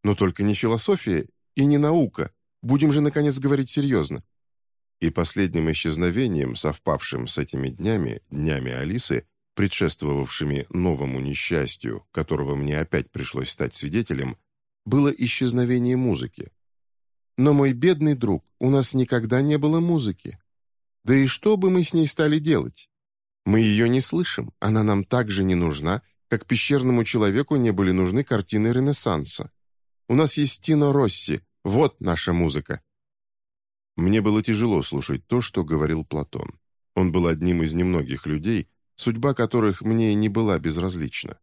Но только не философия и не наука. Будем же, наконец, говорить серьезно. И последним исчезновением, совпавшим с этими днями, днями Алисы, предшествовавшими новому несчастью, которого мне опять пришлось стать свидетелем, было исчезновение музыки. Но, мой бедный друг, у нас никогда не было музыки. Да и что бы мы с ней стали делать? Мы ее не слышим, она нам так же не нужна, как пещерному человеку не были нужны картины Ренессанса. У нас есть Тино Росси, вот наша музыка. Мне было тяжело слушать то, что говорил Платон. Он был одним из немногих людей, судьба которых мне не была безразлична.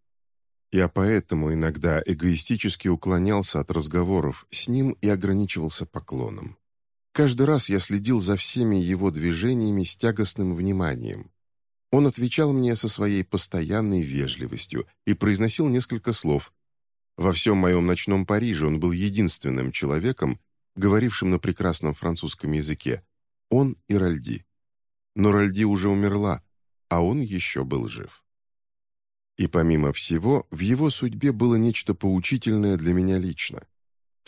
Я поэтому иногда эгоистически уклонялся от разговоров с ним и ограничивался поклоном. Каждый раз я следил за всеми его движениями с тягостным вниманием. Он отвечал мне со своей постоянной вежливостью и произносил несколько слов. Во всем моем ночном Париже он был единственным человеком, говорившим на прекрасном французском языке. Он и Ральди. Но Ральди уже умерла, а он еще был жив. И помимо всего, в его судьбе было нечто поучительное для меня лично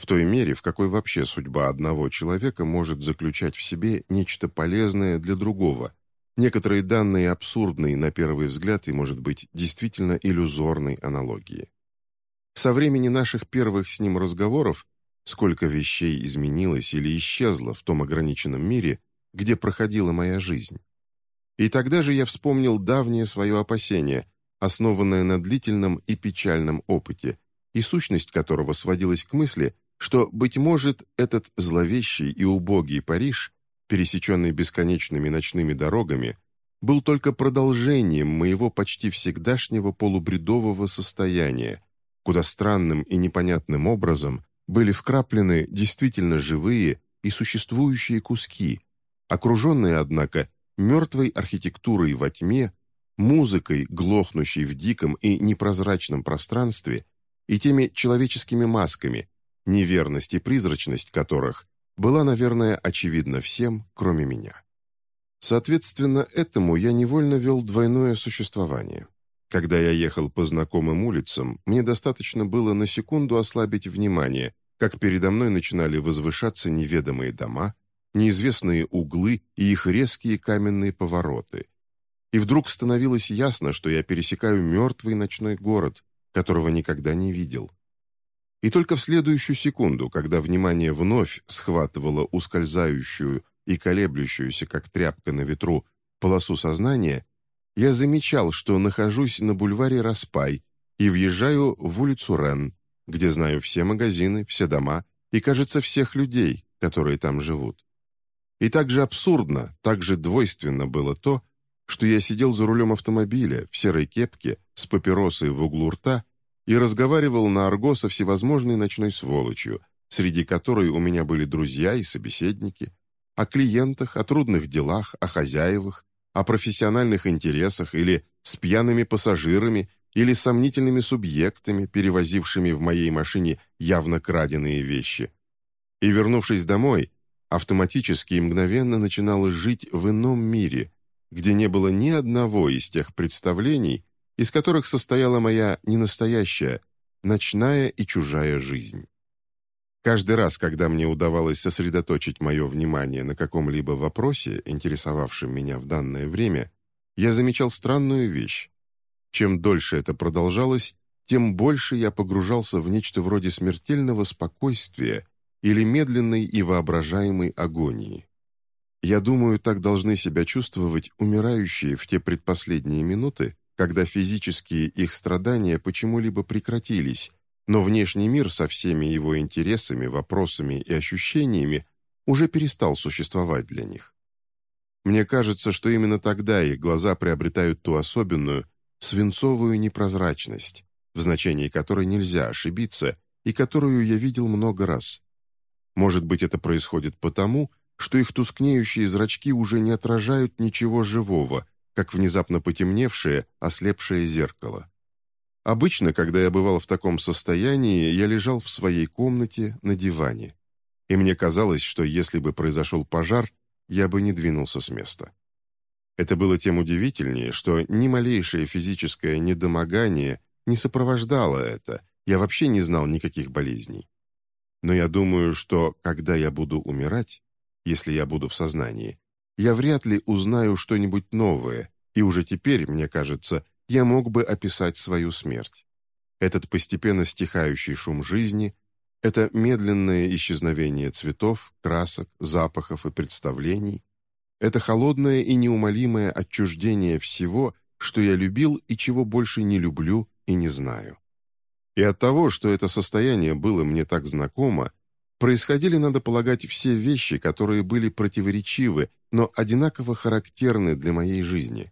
в той мере, в какой вообще судьба одного человека может заключать в себе нечто полезное для другого, некоторые данные абсурдные на первый взгляд и, может быть, действительно иллюзорной аналогии. Со времени наших первых с ним разговоров сколько вещей изменилось или исчезло в том ограниченном мире, где проходила моя жизнь. И тогда же я вспомнил давнее свое опасение, основанное на длительном и печальном опыте, и сущность которого сводилась к мысли, что, быть может, этот зловещий и убогий Париж, пересеченный бесконечными ночными дорогами, был только продолжением моего почти всегдашнего полубредового состояния, куда странным и непонятным образом были вкраплены действительно живые и существующие куски, окруженные, однако, мертвой архитектурой во тьме, музыкой, глохнущей в диком и непрозрачном пространстве, и теми человеческими масками, неверность и призрачность которых была, наверное, очевидна всем, кроме меня. Соответственно, этому я невольно вел двойное существование. Когда я ехал по знакомым улицам, мне достаточно было на секунду ослабить внимание, как передо мной начинали возвышаться неведомые дома, неизвестные углы и их резкие каменные повороты. И вдруг становилось ясно, что я пересекаю мертвый ночной город, которого никогда не видел. И только в следующую секунду, когда внимание вновь схватывало ускользающую и колеблющуюся, как тряпка на ветру, полосу сознания, я замечал, что нахожусь на бульваре Распай и въезжаю в улицу Рен, где знаю все магазины, все дома и, кажется, всех людей, которые там живут. И так же абсурдно, так же двойственно было то, что я сидел за рулем автомобиля в серой кепке с папиросой в углу рта и разговаривал на арго со всевозможной ночной сволочью, среди которой у меня были друзья и собеседники, о клиентах, о трудных делах, о хозяевах, о профессиональных интересах или с пьяными пассажирами или сомнительными субъектами, перевозившими в моей машине явно краденые вещи. И, вернувшись домой, автоматически и мгновенно начинала жить в ином мире, где не было ни одного из тех представлений, из которых состояла моя ненастоящая, ночная и чужая жизнь. Каждый раз, когда мне удавалось сосредоточить мое внимание на каком-либо вопросе, интересовавшем меня в данное время, я замечал странную вещь. Чем дольше это продолжалось, тем больше я погружался в нечто вроде смертельного спокойствия или медленной и воображаемой агонии. Я думаю, так должны себя чувствовать умирающие в те предпоследние минуты, когда физические их страдания почему-либо прекратились, но внешний мир со всеми его интересами, вопросами и ощущениями уже перестал существовать для них. Мне кажется, что именно тогда их глаза приобретают ту особенную, свинцовую непрозрачность, в значении которой нельзя ошибиться и которую я видел много раз. Может быть, это происходит потому, что их тускнеющие зрачки уже не отражают ничего живого, как внезапно потемневшее, ослепшее зеркало. Обычно, когда я бывал в таком состоянии, я лежал в своей комнате на диване. И мне казалось, что если бы произошел пожар, я бы не двинулся с места. Это было тем удивительнее, что ни малейшее физическое недомогание не сопровождало это, я вообще не знал никаких болезней. Но я думаю, что, когда я буду умирать, если я буду в сознании, я вряд ли узнаю что-нибудь новое, и уже теперь, мне кажется, я мог бы описать свою смерть. Этот постепенно стихающий шум жизни, это медленное исчезновение цветов, красок, запахов и представлений, это холодное и неумолимое отчуждение всего, что я любил и чего больше не люблю и не знаю. И от того, что это состояние было мне так знакомо, происходили, надо полагать, все вещи, которые были противоречивы, но одинаково характерны для моей жизни.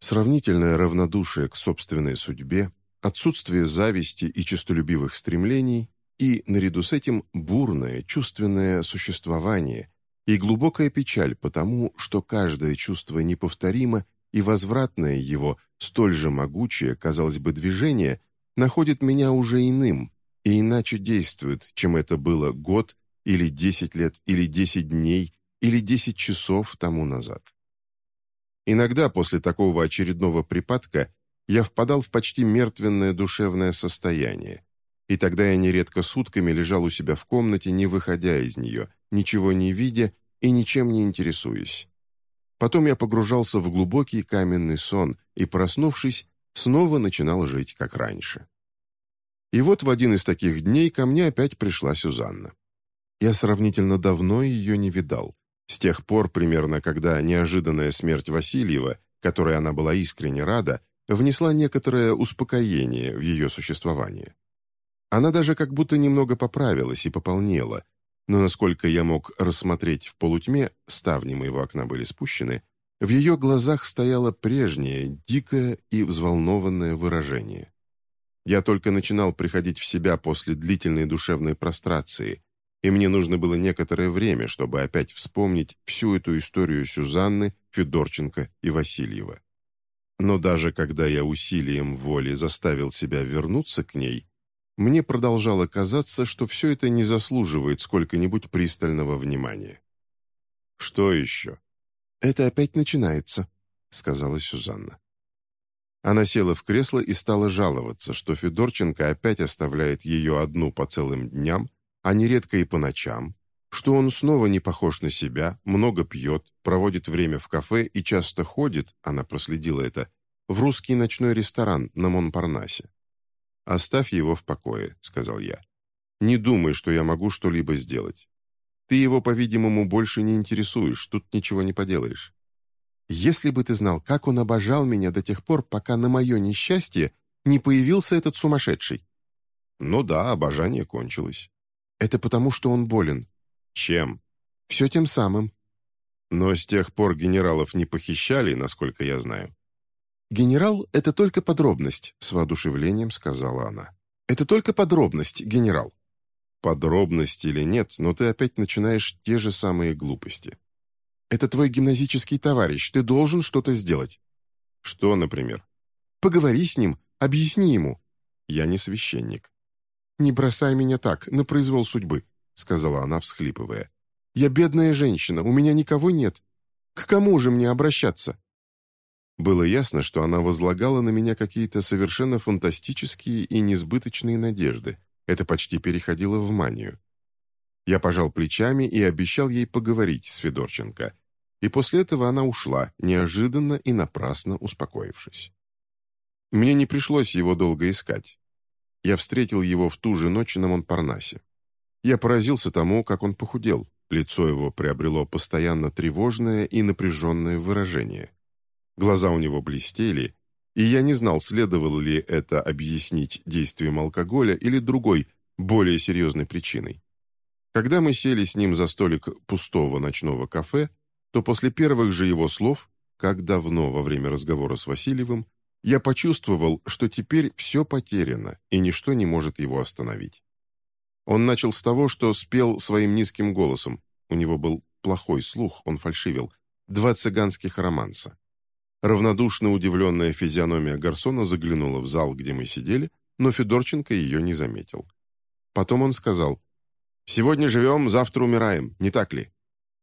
Сравнительное равнодушие к собственной судьбе, отсутствие зависти и честолюбивых стремлений и, наряду с этим, бурное, чувственное существование и глубокая печаль потому, что каждое чувство неповторимо и возвратное его, столь же могучее, казалось бы, движение, находит меня уже иным и иначе действует, чем это было год или десять лет, или десять дней, или десять часов тому назад. Иногда после такого очередного припадка я впадал в почти мертвенное душевное состояние, и тогда я нередко сутками лежал у себя в комнате, не выходя из нее, ничего не видя и ничем не интересуясь. Потом я погружался в глубокий каменный сон и, проснувшись, снова начинал жить как раньше. И вот в один из таких дней ко мне опять пришла Сюзанна. Я сравнительно давно ее не видал, с тех пор примерно, когда неожиданная смерть Васильева, которой она была искренне рада, внесла некоторое успокоение в ее существование. Она даже как будто немного поправилась и пополнела, но насколько я мог рассмотреть в полутьме, ставни моего окна были спущены, в ее глазах стояло прежнее, дикое и взволнованное выражение. Я только начинал приходить в себя после длительной душевной прострации, и мне нужно было некоторое время, чтобы опять вспомнить всю эту историю Сюзанны, Федорченко и Васильева. Но даже когда я усилием воли заставил себя вернуться к ней, мне продолжало казаться, что все это не заслуживает сколько-нибудь пристального внимания. «Что еще?» «Это опять начинается», — сказала Сюзанна. Она села в кресло и стала жаловаться, что Федорченко опять оставляет ее одну по целым дням, а нередко и по ночам, что он снова не похож на себя, много пьет, проводит время в кафе и часто ходит, она проследила это, в русский ночной ресторан на Монпарнасе. «Оставь его в покое», — сказал я. «Не думай, что я могу что-либо сделать. Ты его, по-видимому, больше не интересуешь, тут ничего не поделаешь. Если бы ты знал, как он обожал меня до тех пор, пока на мое несчастье не появился этот сумасшедший». «Ну да, обожание кончилось». «Это потому, что он болен». «Чем?» «Все тем самым». «Но с тех пор генералов не похищали, насколько я знаю». «Генерал — это только подробность», — с воодушевлением сказала она. «Это только подробность, генерал». «Подробность или нет, но ты опять начинаешь те же самые глупости». «Это твой гимназический товарищ, ты должен что-то сделать». «Что, например?» «Поговори с ним, объясни ему». «Я не священник». «Не бросай меня так, на произвол судьбы», — сказала она, всхлипывая. «Я бедная женщина, у меня никого нет. К кому же мне обращаться?» Было ясно, что она возлагала на меня какие-то совершенно фантастические и несбыточные надежды. Это почти переходило в манию. Я пожал плечами и обещал ей поговорить с Федорченко. И после этого она ушла, неожиданно и напрасно успокоившись. Мне не пришлось его долго искать. Я встретил его в ту же ночь на Монпарнасе. Я поразился тому, как он похудел. Лицо его приобрело постоянно тревожное и напряженное выражение. Глаза у него блестели, и я не знал, следовало ли это объяснить действием алкоголя или другой, более серьезной причиной. Когда мы сели с ним за столик пустого ночного кафе, то после первых же его слов, как давно во время разговора с Васильевым, я почувствовал, что теперь все потеряно, и ничто не может его остановить. Он начал с того, что спел своим низким голосом. У него был плохой слух, он фальшивил. Два цыганских романса. Равнодушно удивленная физиономия Гарсона заглянула в зал, где мы сидели, но Федорченко ее не заметил. Потом он сказал, «Сегодня живем, завтра умираем, не так ли?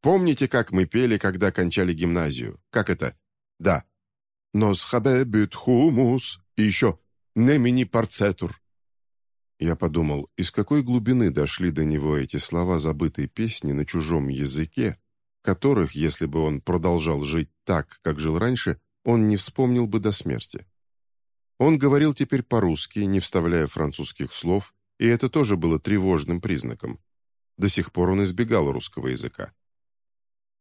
Помните, как мы пели, когда кончали гимназию? Как это? Да, Нос хабебют хумус и еще немини парцетур. Я подумал, из какой глубины дошли до него эти слова забытой песни на чужом языке, которых, если бы он продолжал жить так, как жил раньше, он не вспомнил бы до смерти. Он говорил теперь по-русски, не вставляя французских слов, и это тоже было тревожным признаком. До сих пор он избегал русского языка.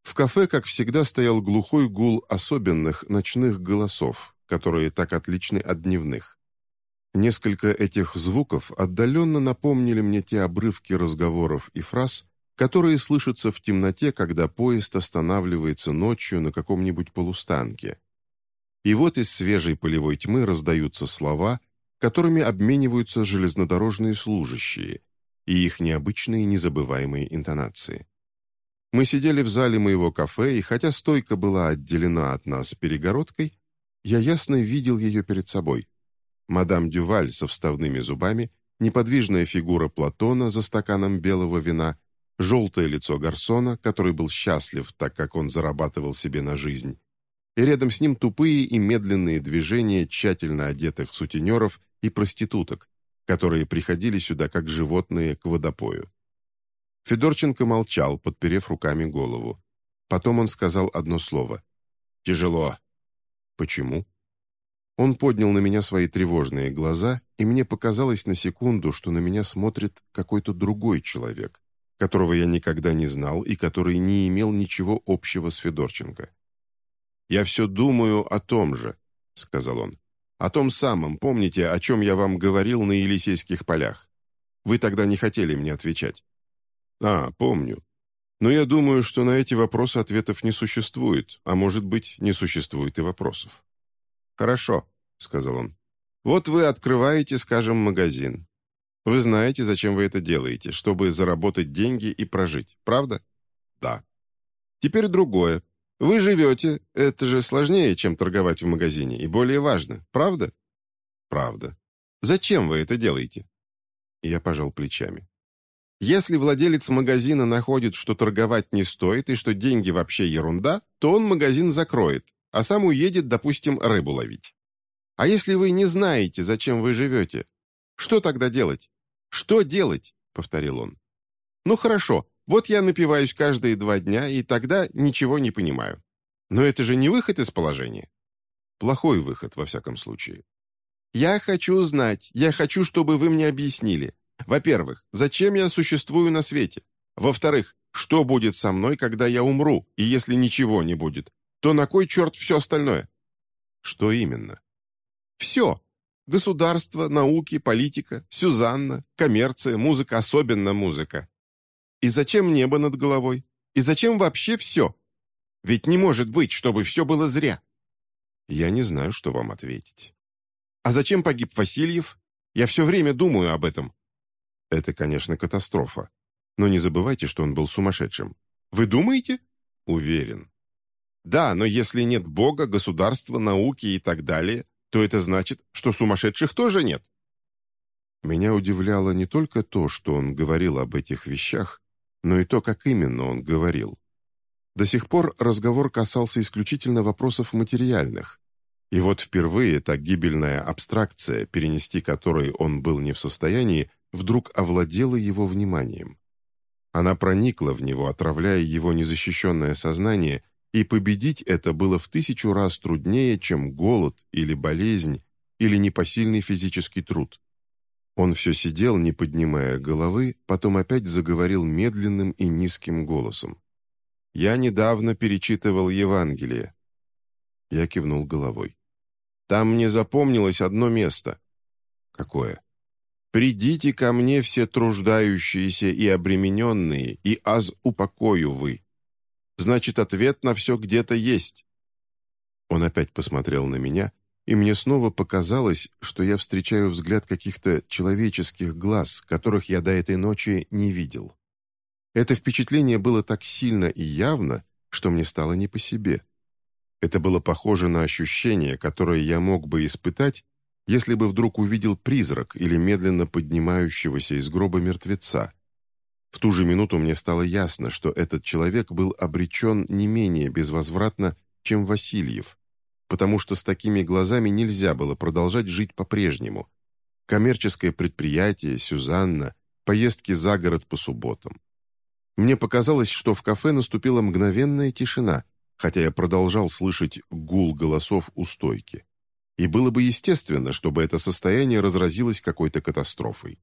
В кафе, как всегда, стоял глухой гул особенных ночных голосов, которые так отличны от дневных. Несколько этих звуков отдаленно напомнили мне те обрывки разговоров и фраз, которые слышатся в темноте, когда поезд останавливается ночью на каком-нибудь полустанке. И вот из свежей полевой тьмы раздаются слова, которыми обмениваются железнодорожные служащие, и их необычные незабываемые интонации. Мы сидели в зале моего кафе, и хотя стойка была отделена от нас перегородкой, я ясно видел ее перед собой. Мадам Дюваль со вставными зубами, неподвижная фигура Платона за стаканом белого вина, желтое лицо Гарсона, который был счастлив, так как он зарабатывал себе на жизнь, и рядом с ним тупые и медленные движения тщательно одетых сутенеров и проституток, которые приходили сюда как животные к водопою. Федорченко молчал, подперев руками голову. Потом он сказал одно слово. «Тяжело». «Почему?» Он поднял на меня свои тревожные глаза, и мне показалось на секунду, что на меня смотрит какой-то другой человек, которого я никогда не знал и который не имел ничего общего с Федорченко. «Я все думаю о том же», — сказал он. «О том самом, помните, о чем я вам говорил на Елисейских полях? Вы тогда не хотели мне отвечать. «А, помню. Но я думаю, что на эти вопросы ответов не существует, а может быть, не существует и вопросов». «Хорошо», — сказал он. «Вот вы открываете, скажем, магазин. Вы знаете, зачем вы это делаете, чтобы заработать деньги и прожить, правда?» «Да». «Теперь другое. Вы живете, это же сложнее, чем торговать в магазине, и более важно, правда?» «Правда». «Зачем вы это делаете?» Я пожал плечами. Если владелец магазина находит, что торговать не стоит и что деньги вообще ерунда, то он магазин закроет, а сам уедет, допустим, рыбу ловить. А если вы не знаете, зачем вы живете, что тогда делать? Что делать? Повторил он. Ну хорошо, вот я напиваюсь каждые два дня, и тогда ничего не понимаю. Но это же не выход из положения. Плохой выход, во всяком случае. Я хочу знать, я хочу, чтобы вы мне объяснили, во-первых, зачем я существую на свете? Во-вторых, что будет со мной, когда я умру, и если ничего не будет, то на кой черт все остальное? Что именно? Все. Государство, науки, политика, Сюзанна, коммерция, музыка, особенно музыка. И зачем небо над головой? И зачем вообще все? Ведь не может быть, чтобы все было зря. Я не знаю, что вам ответить. А зачем погиб Васильев? Я все время думаю об этом. Это, конечно, катастрофа. Но не забывайте, что он был сумасшедшим. Вы думаете? Уверен. Да, но если нет Бога, государства, науки и так далее, то это значит, что сумасшедших тоже нет. Меня удивляло не только то, что он говорил об этих вещах, но и то, как именно он говорил. До сих пор разговор касался исключительно вопросов материальных, и вот впервые эта гибельная абстракция, перенести которой он был не в состоянии, вдруг овладела его вниманием. Она проникла в него, отравляя его незащищенное сознание, и победить это было в тысячу раз труднее, чем голод или болезнь или непосильный физический труд. Он все сидел, не поднимая головы, потом опять заговорил медленным и низким голосом. «Я недавно перечитывал Евангелие». Я кивнул головой. «Там мне запомнилось одно место». «Какое?» «Придите ко мне все труждающиеся и обремененные, и аз упокою вы». Значит, ответ на все где-то есть. Он опять посмотрел на меня, и мне снова показалось, что я встречаю взгляд каких-то человеческих глаз, которых я до этой ночи не видел. Это впечатление было так сильно и явно, что мне стало не по себе. Это было похоже на ощущение, которое я мог бы испытать, если бы вдруг увидел призрак или медленно поднимающегося из гроба мертвеца. В ту же минуту мне стало ясно, что этот человек был обречен не менее безвозвратно, чем Васильев, потому что с такими глазами нельзя было продолжать жить по-прежнему. Коммерческое предприятие, Сюзанна, поездки за город по субботам. Мне показалось, что в кафе наступила мгновенная тишина, хотя я продолжал слышать гул голосов у стойки. И было бы естественно, чтобы это состояние разразилось какой-то катастрофой.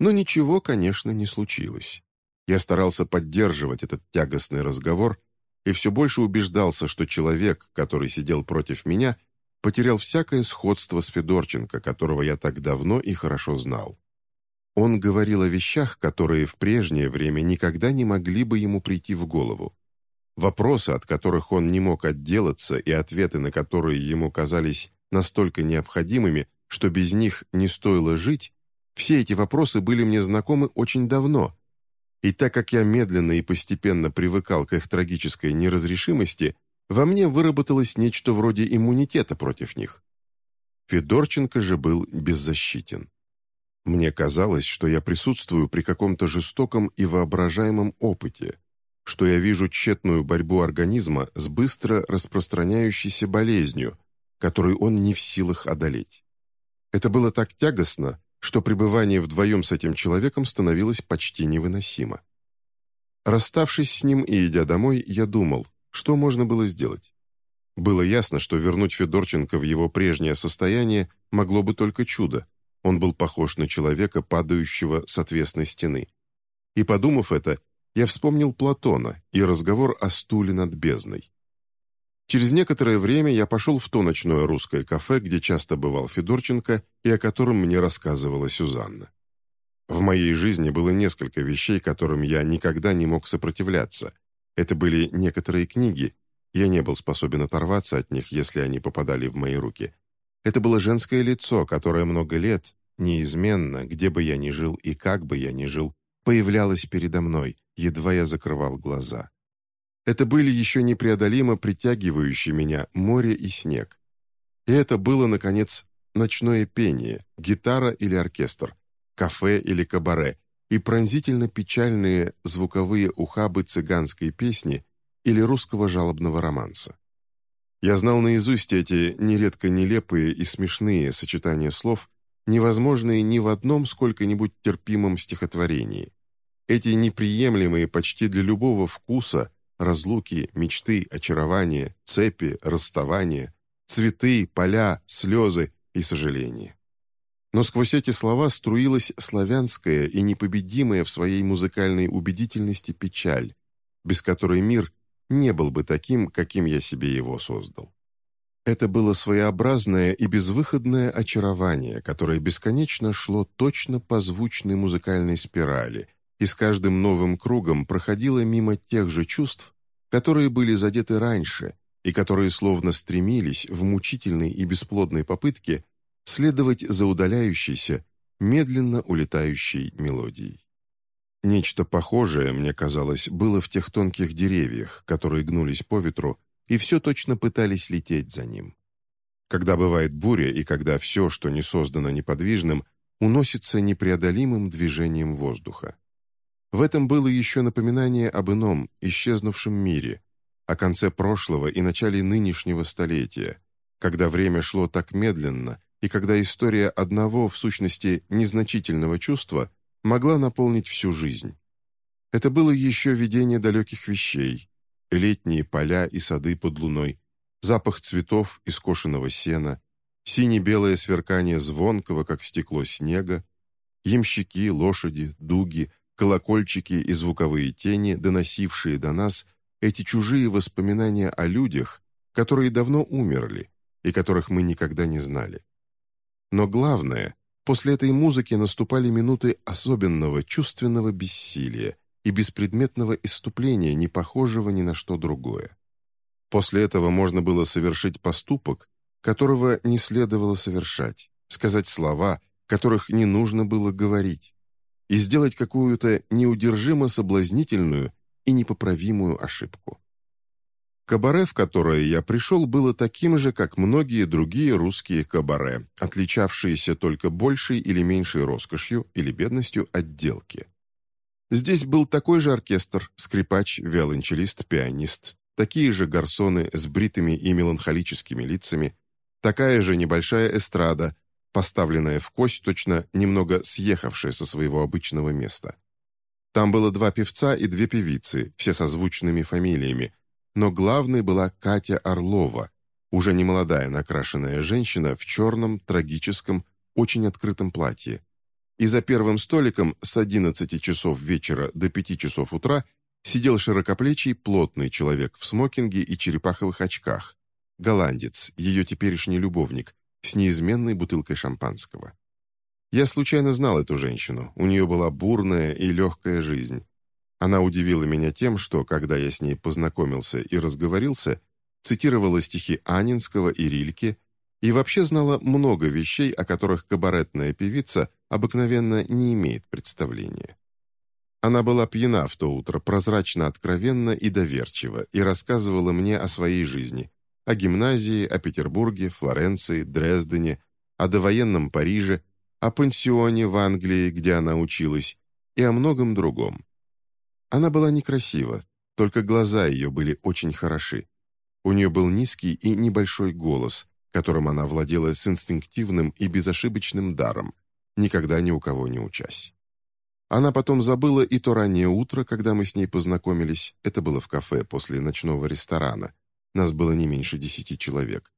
Но ничего, конечно, не случилось. Я старался поддерживать этот тягостный разговор, и все больше убеждался, что человек, который сидел против меня, потерял всякое сходство с Федорченко, которого я так давно и хорошо знал. Он говорил о вещах, которые в прежнее время никогда не могли бы ему прийти в голову. Вопросы, от которых он не мог отделаться, и ответы на которые ему казались настолько необходимыми, что без них не стоило жить, все эти вопросы были мне знакомы очень давно, и так как я медленно и постепенно привыкал к их трагической неразрешимости, во мне выработалось нечто вроде иммунитета против них. Федорченко же был беззащитен. Мне казалось, что я присутствую при каком-то жестоком и воображаемом опыте, что я вижу тщетную борьбу организма с быстро распространяющейся болезнью, которую он не в силах одолеть. Это было так тягостно, что пребывание вдвоем с этим человеком становилось почти невыносимо. Расставшись с ним и идя домой, я думал, что можно было сделать. Было ясно, что вернуть Федорченко в его прежнее состояние могло бы только чудо. Он был похож на человека, падающего с отвесной стены. И подумав это, я вспомнил Платона и разговор о стуле над бездной. Через некоторое время я пошел в то ночное русское кафе, где часто бывал Федорченко и о котором мне рассказывала Сюзанна. В моей жизни было несколько вещей, которым я никогда не мог сопротивляться. Это были некоторые книги, я не был способен оторваться от них, если они попадали в мои руки. Это было женское лицо, которое много лет, неизменно, где бы я ни жил и как бы я ни жил, появлялось передо мной, едва я закрывал глаза. Это были еще непреодолимо притягивающие меня море и снег. И это было, наконец, ночное пение, гитара или оркестр, кафе или кабаре, и пронзительно печальные звуковые ухабы цыганской песни или русского жалобного романса. Я знал наизусть эти нередко нелепые и смешные сочетания слов, невозможные ни в одном сколько-нибудь терпимом стихотворении. Эти неприемлемые почти для любого вкуса разлуки, мечты, очарования, цепи, расставания, цветы, поля, слезы и сожаления. Но сквозь эти слова струилась славянская и непобедимая в своей музыкальной убедительности печаль, без которой мир не был бы таким, каким я себе его создал. Это было своеобразное и безвыходное очарование, которое бесконечно шло точно по звучной музыкальной спирали, и с каждым новым кругом проходила мимо тех же чувств, которые были задеты раньше и которые словно стремились в мучительной и бесплодной попытке следовать за удаляющейся, медленно улетающей мелодией. Нечто похожее, мне казалось, было в тех тонких деревьях, которые гнулись по ветру и все точно пытались лететь за ним. Когда бывает буря и когда все, что не создано неподвижным, уносится непреодолимым движением воздуха. В этом было еще напоминание об ином, исчезнувшем мире, о конце прошлого и начале нынешнего столетия, когда время шло так медленно и когда история одного, в сущности, незначительного чувства могла наполнить всю жизнь. Это было еще видение далеких вещей, летние поля и сады под луной, запах цветов и скошенного сена, сине-белое сверкание звонкого, как стекло снега, Ямщики, лошади, дуги, колокольчики и звуковые тени, доносившие до нас эти чужие воспоминания о людях, которые давно умерли и которых мы никогда не знали. Но главное, после этой музыки наступали минуты особенного чувственного бессилия и беспредметного иступления, не похожего ни на что другое. После этого можно было совершить поступок, которого не следовало совершать, сказать слова, которых не нужно было говорить, и сделать какую-то неудержимо соблазнительную и непоправимую ошибку. Кабаре, в которое я пришел, было таким же, как многие другие русские кабаре, отличавшиеся только большей или меньшей роскошью или бедностью отделки. Здесь был такой же оркестр, скрипач, виолончелист, пианист, такие же гарсоны с бритыми и меланхолическими лицами, такая же небольшая эстрада, поставленная в кость, точно немного съехавшая со своего обычного места. Там было два певца и две певицы, все созвучными фамилиями, но главной была Катя Орлова, уже немолодая накрашенная женщина в черном, трагическом, очень открытом платье. И за первым столиком с 11 часов вечера до 5 часов утра сидел широкоплечий, плотный человек в смокинге и черепаховых очках, голландец, ее теперешний любовник, с неизменной бутылкой шампанского. Я случайно знал эту женщину, у нее была бурная и легкая жизнь. Она удивила меня тем, что, когда я с ней познакомился и разговорился, цитировала стихи Анинского и Рильке и вообще знала много вещей, о которых кабаретная певица обыкновенно не имеет представления. Она была пьяна в то утро, прозрачно откровенно и доверчиво, и рассказывала мне о своей жизни, о гимназии, о Петербурге, Флоренции, Дрездене, о довоенном Париже, о пансионе в Англии, где она училась, и о многом другом. Она была некрасива, только глаза ее были очень хороши. У нее был низкий и небольшой голос, которым она владела с инстинктивным и безошибочным даром, никогда ни у кого не учась. Она потом забыла и то раннее утро, когда мы с ней познакомились, это было в кафе после ночного ресторана, нас было не меньше десяти человек,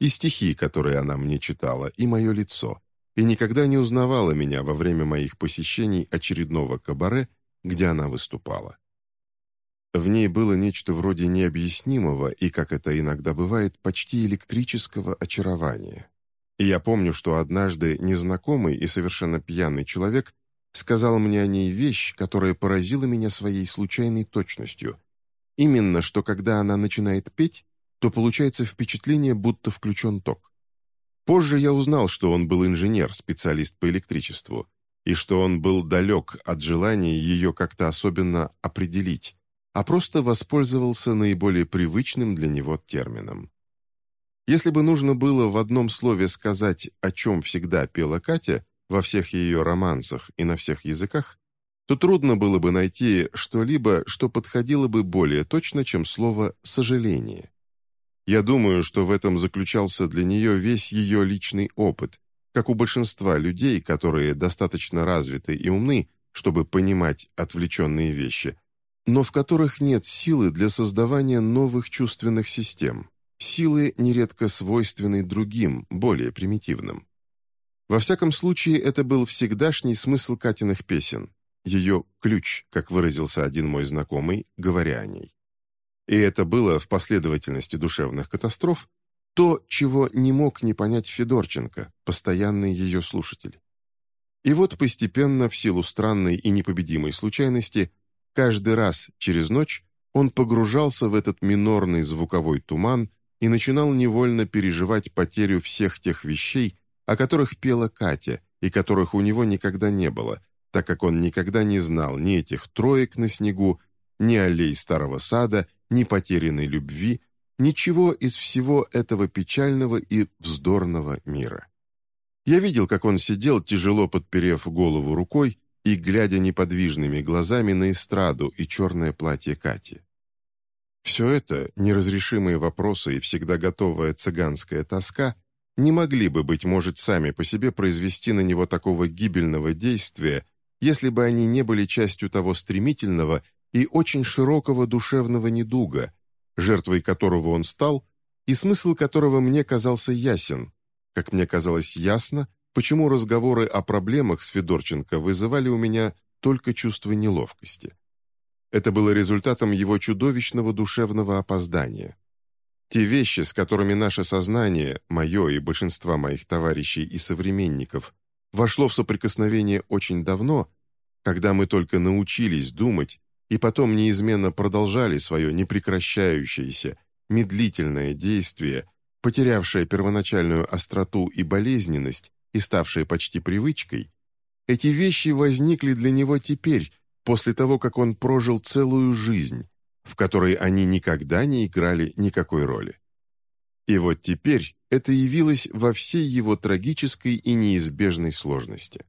и стихи, которые она мне читала, и мое лицо, и никогда не узнавала меня во время моих посещений очередного кабаре где она выступала. В ней было нечто вроде необъяснимого и, как это иногда бывает, почти электрического очарования. И я помню, что однажды незнакомый и совершенно пьяный человек сказал мне о ней вещь, которая поразила меня своей случайной точностью. Именно, что когда она начинает петь, то получается впечатление, будто включен ток. Позже я узнал, что он был инженер, специалист по электричеству, и что он был далек от желания ее как-то особенно определить, а просто воспользовался наиболее привычным для него термином. Если бы нужно было в одном слове сказать, о чем всегда пела Катя, во всех ее романсах и на всех языках, то трудно было бы найти что-либо, что подходило бы более точно, чем слово «сожаление». Я думаю, что в этом заключался для нее весь ее личный опыт, как у большинства людей, которые достаточно развиты и умны, чтобы понимать отвлеченные вещи, но в которых нет силы для создавания новых чувственных систем, силы, нередко свойственной другим, более примитивным. Во всяком случае, это был всегдашний смысл Катиных песен, ее «ключ», как выразился один мой знакомый, говоря о ней. И это было в последовательности душевных катастроф то, чего не мог не понять Федорченко, постоянный ее слушатель. И вот постепенно, в силу странной и непобедимой случайности, каждый раз через ночь он погружался в этот минорный звуковой туман и начинал невольно переживать потерю всех тех вещей, о которых пела Катя и которых у него никогда не было, так как он никогда не знал ни этих троек на снегу, ни аллей старого сада, ни потерянной любви, ничего из всего этого печального и вздорного мира. Я видел, как он сидел, тяжело подперев голову рукой и глядя неподвижными глазами на эстраду и черное платье Кати. Все это, неразрешимые вопросы и всегда готовая цыганская тоска, не могли бы, быть может, сами по себе произвести на него такого гибельного действия, если бы они не были частью того стремительного и очень широкого душевного недуга, жертвой которого он стал, и смысл которого мне казался ясен, как мне казалось ясно, почему разговоры о проблемах с Федорченко вызывали у меня только чувство неловкости. Это было результатом его чудовищного душевного опоздания. Те вещи, с которыми наше сознание, мое и большинства моих товарищей и современников, вошло в соприкосновение очень давно, когда мы только научились думать и потом неизменно продолжали свое непрекращающееся, медлительное действие, потерявшее первоначальную остроту и болезненность и ставшее почти привычкой, эти вещи возникли для него теперь, после того, как он прожил целую жизнь, в которой они никогда не играли никакой роли. И вот теперь это явилось во всей его трагической и неизбежной сложности.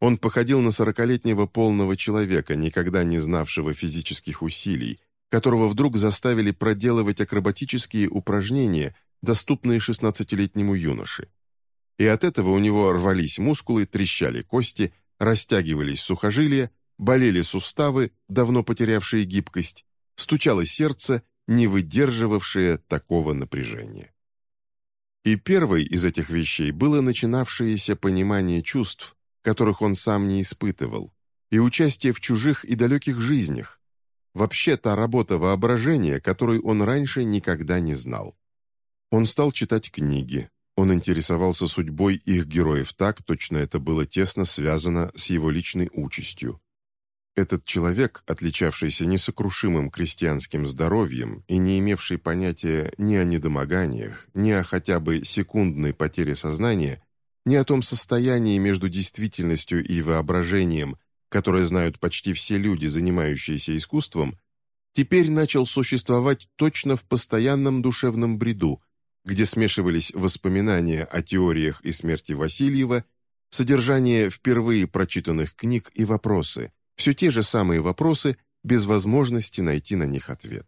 Он походил на сорокалетнего полного человека, никогда не знавшего физических усилий, которого вдруг заставили проделывать акробатические упражнения, доступные шестнадцатилетнему юноше. И от этого у него рвались мускулы, трещали кости, растягивались сухожилия, болели суставы, давно потерявшие гибкость, стучало сердце, не выдерживавшее такого напряжения. И первой из этих вещей было начинавшееся понимание чувств, которых он сам не испытывал, и участие в чужих и далеких жизнях, вообще та работа воображения, которой он раньше никогда не знал. Он стал читать книги, он интересовался судьбой их героев так, точно это было тесно связано с его личной участью. Этот человек, отличавшийся несокрушимым крестьянским здоровьем и не имевший понятия ни о недомоганиях, ни о хотя бы секундной потере сознания, ни о том состоянии между действительностью и воображением, которое знают почти все люди, занимающиеся искусством, теперь начал существовать точно в постоянном душевном бреду, где смешивались воспоминания о теориях и смерти Васильева, содержание впервые прочитанных книг и вопросы – все те же самые вопросы, без возможности найти на них ответ.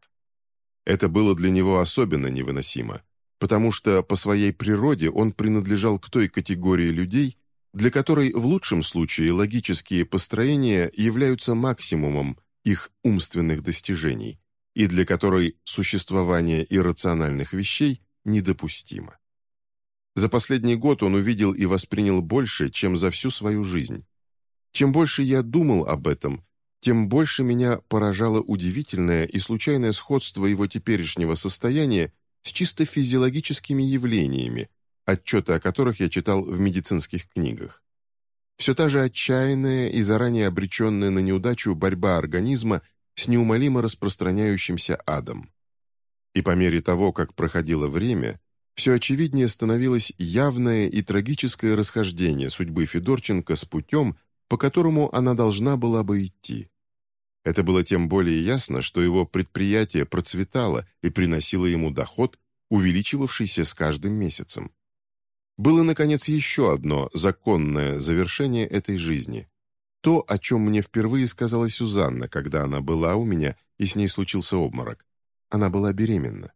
Это было для него особенно невыносимо, потому что по своей природе он принадлежал к той категории людей, для которой в лучшем случае логические построения являются максимумом их умственных достижений, и для которой существование иррациональных вещей недопустимо. За последний год он увидел и воспринял больше, чем за всю свою жизнь. Чем больше я думал об этом, тем больше меня поражало удивительное и случайное сходство его теперешнего состояния с чисто физиологическими явлениями, отчеты о которых я читал в медицинских книгах. Все та же отчаянная и заранее обреченная на неудачу борьба организма с неумолимо распространяющимся адом. И по мере того, как проходило время, все очевиднее становилось явное и трагическое расхождение судьбы Федорченко с путем, по которому она должна была бы идти. Это было тем более ясно, что его предприятие процветало и приносило ему доход, увеличивавшийся с каждым месяцем. Было, наконец, еще одно законное завершение этой жизни. То, о чем мне впервые сказала Сюзанна, когда она была у меня и с ней случился обморок. Она была беременна.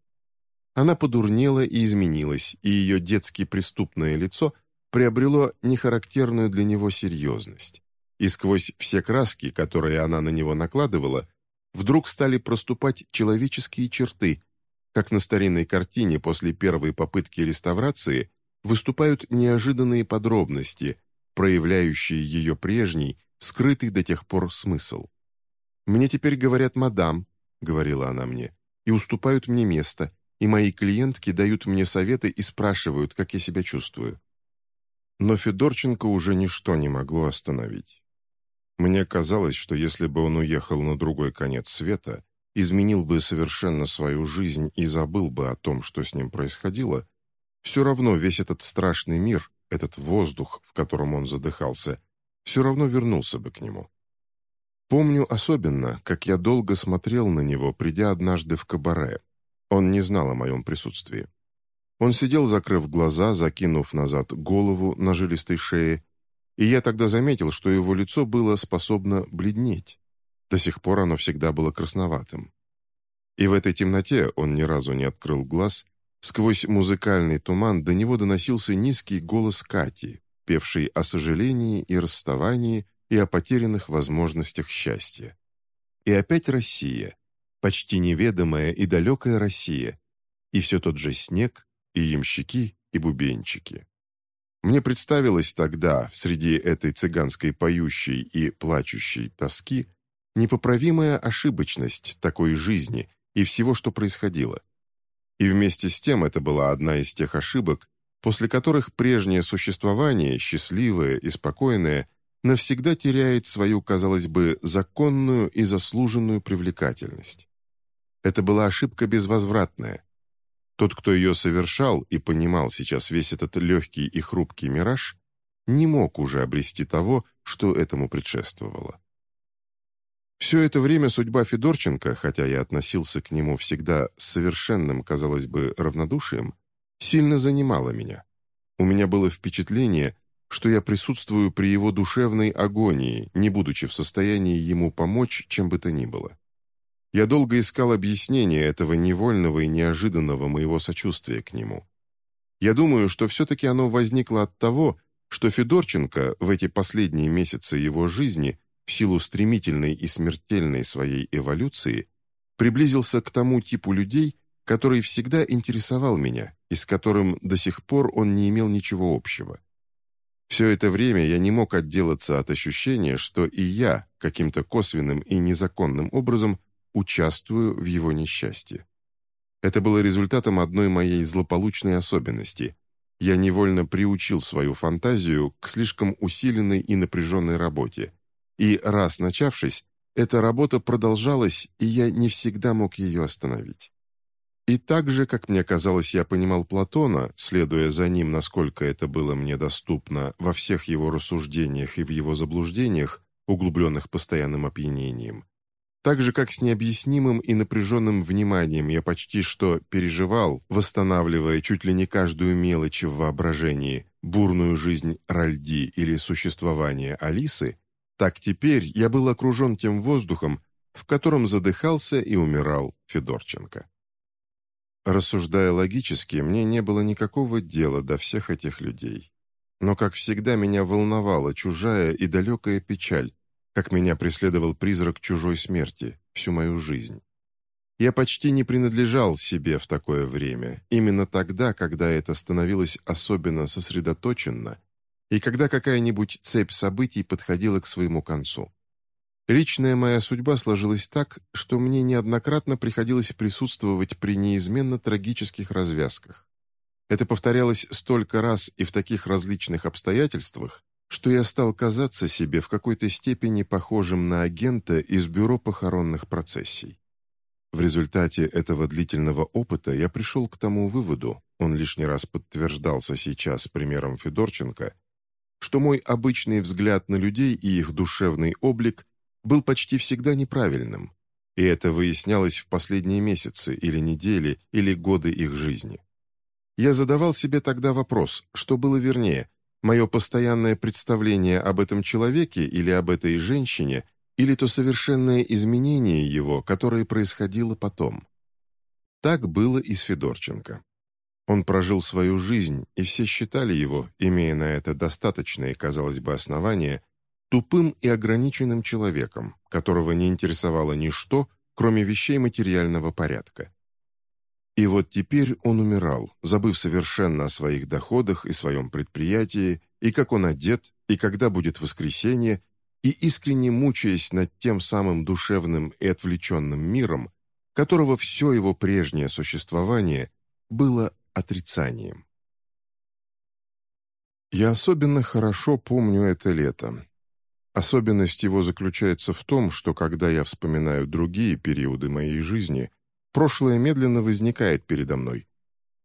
Она подурнела и изменилась, и ее детски преступное лицо приобрело нехарактерную для него серьезность. И сквозь все краски, которые она на него накладывала, вдруг стали проступать человеческие черты, как на старинной картине после первой попытки реставрации выступают неожиданные подробности, проявляющие ее прежний, скрытый до тех пор смысл. «Мне теперь говорят «мадам», — говорила она мне, «и уступают мне место, и мои клиентки дают мне советы и спрашивают, как я себя чувствую. Но Федорченко уже ничто не могло остановить. Мне казалось, что если бы он уехал на другой конец света, изменил бы совершенно свою жизнь и забыл бы о том, что с ним происходило, все равно весь этот страшный мир, этот воздух, в котором он задыхался, все равно вернулся бы к нему. Помню особенно, как я долго смотрел на него, придя однажды в кабаре. Он не знал о моем присутствии. Он сидел, закрыв глаза, закинув назад голову на жилистой шее, и я тогда заметил, что его лицо было способно бледнеть. До сих пор оно всегда было красноватым. И в этой темноте он ни разу не открыл глаз, сквозь музыкальный туман до него доносился низкий голос Кати, певший о сожалении и расставании и о потерянных возможностях счастья. И опять Россия, почти неведомая и далекая Россия, и все тот же снег, и ямщики, и бубенчики. Мне представилось тогда, среди этой цыганской поющей и плачущей тоски, непоправимая ошибочность такой жизни и всего, что происходило. И вместе с тем это была одна из тех ошибок, после которых прежнее существование, счастливое и спокойное, навсегда теряет свою, казалось бы, законную и заслуженную привлекательность. Это была ошибка безвозвратная. Тот, кто ее совершал и понимал сейчас весь этот легкий и хрупкий мираж, не мог уже обрести того, что этому предшествовало. Все это время судьба Федорченко, хотя я относился к нему всегда с совершенным, казалось бы, равнодушием, сильно занимала меня. У меня было впечатление, что я присутствую при его душевной агонии, не будучи в состоянии ему помочь, чем бы то ни было. Я долго искал объяснение этого невольного и неожиданного моего сочувствия к нему. Я думаю, что все-таки оно возникло от того, что Федорченко в эти последние месяцы его жизни – в силу стремительной и смертельной своей эволюции, приблизился к тому типу людей, который всегда интересовал меня и с которым до сих пор он не имел ничего общего. Все это время я не мог отделаться от ощущения, что и я каким-то косвенным и незаконным образом участвую в его несчастье. Это было результатом одной моей злополучной особенности. Я невольно приучил свою фантазию к слишком усиленной и напряженной работе, и раз начавшись, эта работа продолжалась, и я не всегда мог ее остановить. И так же, как мне казалось, я понимал Платона, следуя за ним, насколько это было мне доступно во всех его рассуждениях и в его заблуждениях, углубленных постоянным опьянением. Так же, как с необъяснимым и напряженным вниманием я почти что переживал, восстанавливая чуть ли не каждую мелочь в воображении, бурную жизнь Ральди или существование Алисы, так теперь я был окружен тем воздухом, в котором задыхался и умирал Федорченко. Рассуждая логически, мне не было никакого дела до всех этих людей. Но, как всегда, меня волновала чужая и далекая печаль, как меня преследовал призрак чужой смерти всю мою жизнь. Я почти не принадлежал себе в такое время, именно тогда, когда это становилось особенно сосредоточенно и когда какая-нибудь цепь событий подходила к своему концу. Личная моя судьба сложилась так, что мне неоднократно приходилось присутствовать при неизменно трагических развязках. Это повторялось столько раз и в таких различных обстоятельствах, что я стал казаться себе в какой-то степени похожим на агента из бюро похоронных процессий. В результате этого длительного опыта я пришел к тому выводу, он лишний раз подтверждался сейчас примером Федорченко, что мой обычный взгляд на людей и их душевный облик был почти всегда неправильным, и это выяснялось в последние месяцы или недели или годы их жизни. Я задавал себе тогда вопрос, что было вернее, мое постоянное представление об этом человеке или об этой женщине, или то совершенное изменение его, которое происходило потом. Так было и с Федорченко. Он прожил свою жизнь, и все считали его, имея на это достаточные, казалось бы, основания, тупым и ограниченным человеком, которого не интересовало ничто, кроме вещей материального порядка. И вот теперь он умирал, забыв совершенно о своих доходах и своем предприятии, и как он одет, и когда будет воскресенье, и искренне мучаясь над тем самым душевным и отвлеченным миром, которого все его прежнее существование было отрицанием. Я особенно хорошо помню это лето. Особенность его заключается в том, что когда я вспоминаю другие периоды моей жизни, прошлое медленно возникает передо мной.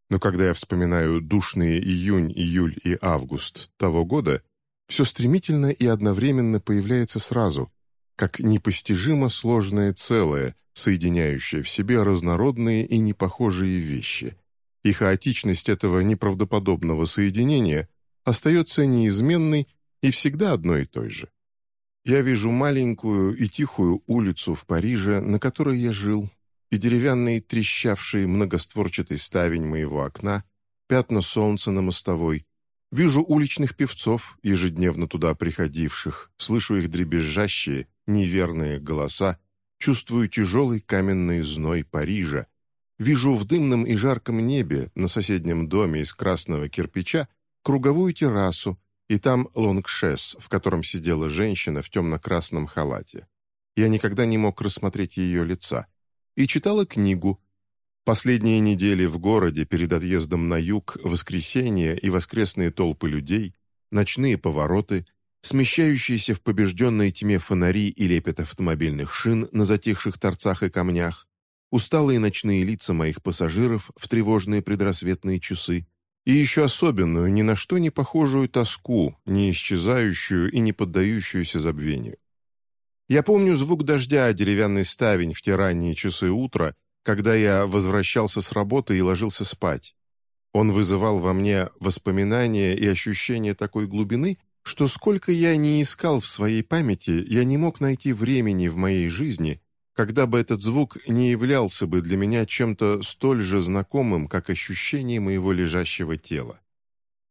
Но когда я вспоминаю душные июнь, июль и август того года, все стремительно и одновременно появляется сразу, как непостижимо сложное целое, соединяющее в себе разнородные и непохожие вещи – и хаотичность этого неправдоподобного соединения остается неизменной и всегда одной и той же. Я вижу маленькую и тихую улицу в Париже, на которой я жил, и деревянный трещавший многостворчатый ставень моего окна, пятна солнца на мостовой. Вижу уличных певцов, ежедневно туда приходивших, слышу их дребезжащие, неверные голоса, чувствую тяжелый каменный зной Парижа, Вижу в дымном и жарком небе на соседнем доме из красного кирпича круговую террасу, и там лонгшес, в котором сидела женщина в темно-красном халате. Я никогда не мог рассмотреть ее лица. И читала книгу. Последние недели в городе перед отъездом на юг, воскресенье и воскресные толпы людей, ночные повороты, смещающиеся в побежденной тьме фонари и лепет автомобильных шин на затихших торцах и камнях, усталые ночные лица моих пассажиров в тревожные предрассветные часы, и еще особенную, ни на что не похожую тоску, не исчезающую и не поддающуюся забвению. Я помню звук дождя, деревянный ставень в те ранние часы утра, когда я возвращался с работы и ложился спать. Он вызывал во мне воспоминания и ощущения такой глубины, что сколько я не искал в своей памяти, я не мог найти времени в моей жизни, когда бы этот звук не являлся бы для меня чем-то столь же знакомым, как ощущение моего лежащего тела.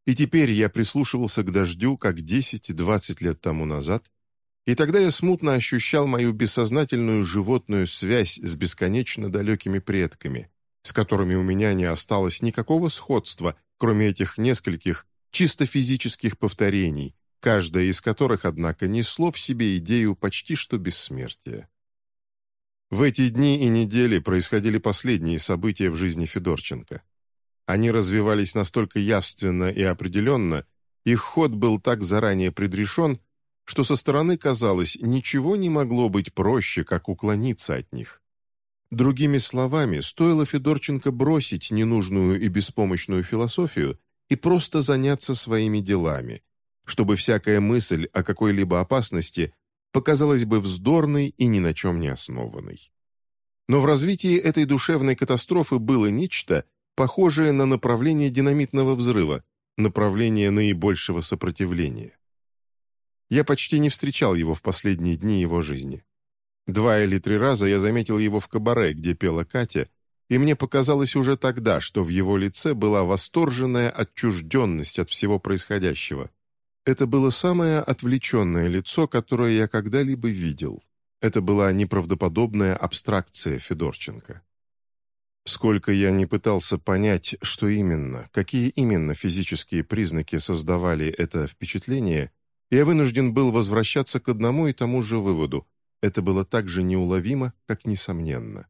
И теперь я прислушивался к дождю, как 10 и 20 лет тому назад, и тогда я смутно ощущал мою бессознательную животную связь с бесконечно далекими предками, с которыми у меня не осталось никакого сходства, кроме этих нескольких чисто физических повторений, каждое из которых, однако, несло в себе идею почти что бессмертия. В эти дни и недели происходили последние события в жизни Федорченко. Они развивались настолько явственно и определенно, их ход был так заранее предрешен, что со стороны казалось, ничего не могло быть проще, как уклониться от них. Другими словами, стоило Федорченко бросить ненужную и беспомощную философию и просто заняться своими делами, чтобы всякая мысль о какой-либо опасности показалась бы вздорной и ни на чем не основанной. Но в развитии этой душевной катастрофы было нечто, похожее на направление динамитного взрыва, направление наибольшего сопротивления. Я почти не встречал его в последние дни его жизни. Два или три раза я заметил его в кабаре, где пела Катя, и мне показалось уже тогда, что в его лице была восторженная отчужденность от всего происходящего, это было самое отвлеченное лицо, которое я когда-либо видел. Это была неправдоподобная абстракция Федорченко. Сколько я не пытался понять, что именно, какие именно физические признаки создавали это впечатление, я вынужден был возвращаться к одному и тому же выводу. Это было так же неуловимо, как несомненно.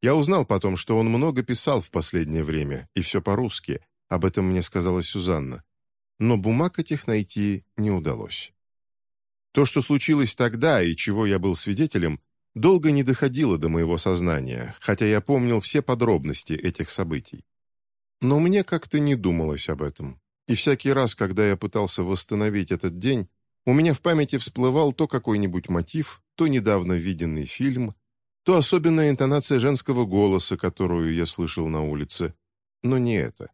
Я узнал потом, что он много писал в последнее время, и все по-русски, об этом мне сказала Сюзанна но бумаг этих найти не удалось. То, что случилось тогда и чего я был свидетелем, долго не доходило до моего сознания, хотя я помнил все подробности этих событий. Но мне как-то не думалось об этом, и всякий раз, когда я пытался восстановить этот день, у меня в памяти всплывал то какой-нибудь мотив, то недавно виденный фильм, то особенная интонация женского голоса, которую я слышал на улице, но не это.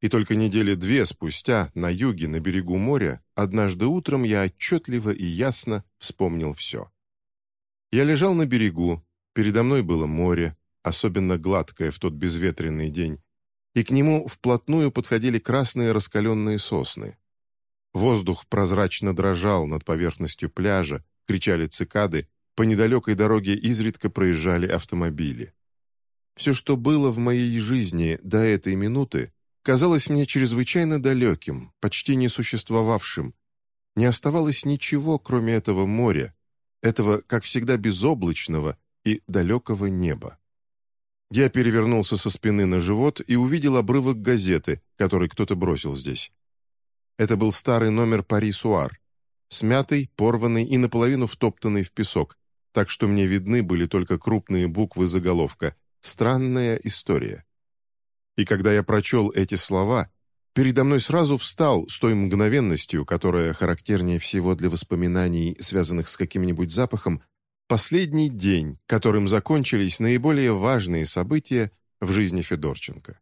И только недели две спустя, на юге, на берегу моря, однажды утром я отчетливо и ясно вспомнил все. Я лежал на берегу, передо мной было море, особенно гладкое в тот безветренный день, и к нему вплотную подходили красные раскаленные сосны. Воздух прозрачно дрожал над поверхностью пляжа, кричали цикады, по недалекой дороге изредка проезжали автомобили. Все, что было в моей жизни до этой минуты, казалось мне чрезвычайно далеким, почти несуществовавшим. Не оставалось ничего, кроме этого моря, этого, как всегда, безоблачного и далекого неба. Я перевернулся со спины на живот и увидел обрывок газеты, который кто-то бросил здесь. Это был старый номер «Пари-Суар», смятый, порванный и наполовину втоптанный в песок, так что мне видны были только крупные буквы заголовка «Странная история». И когда я прочел эти слова, передо мной сразу встал с той мгновенностью, которая характернее всего для воспоминаний, связанных с каким-нибудь запахом, последний день, которым закончились наиболее важные события в жизни Федорченко.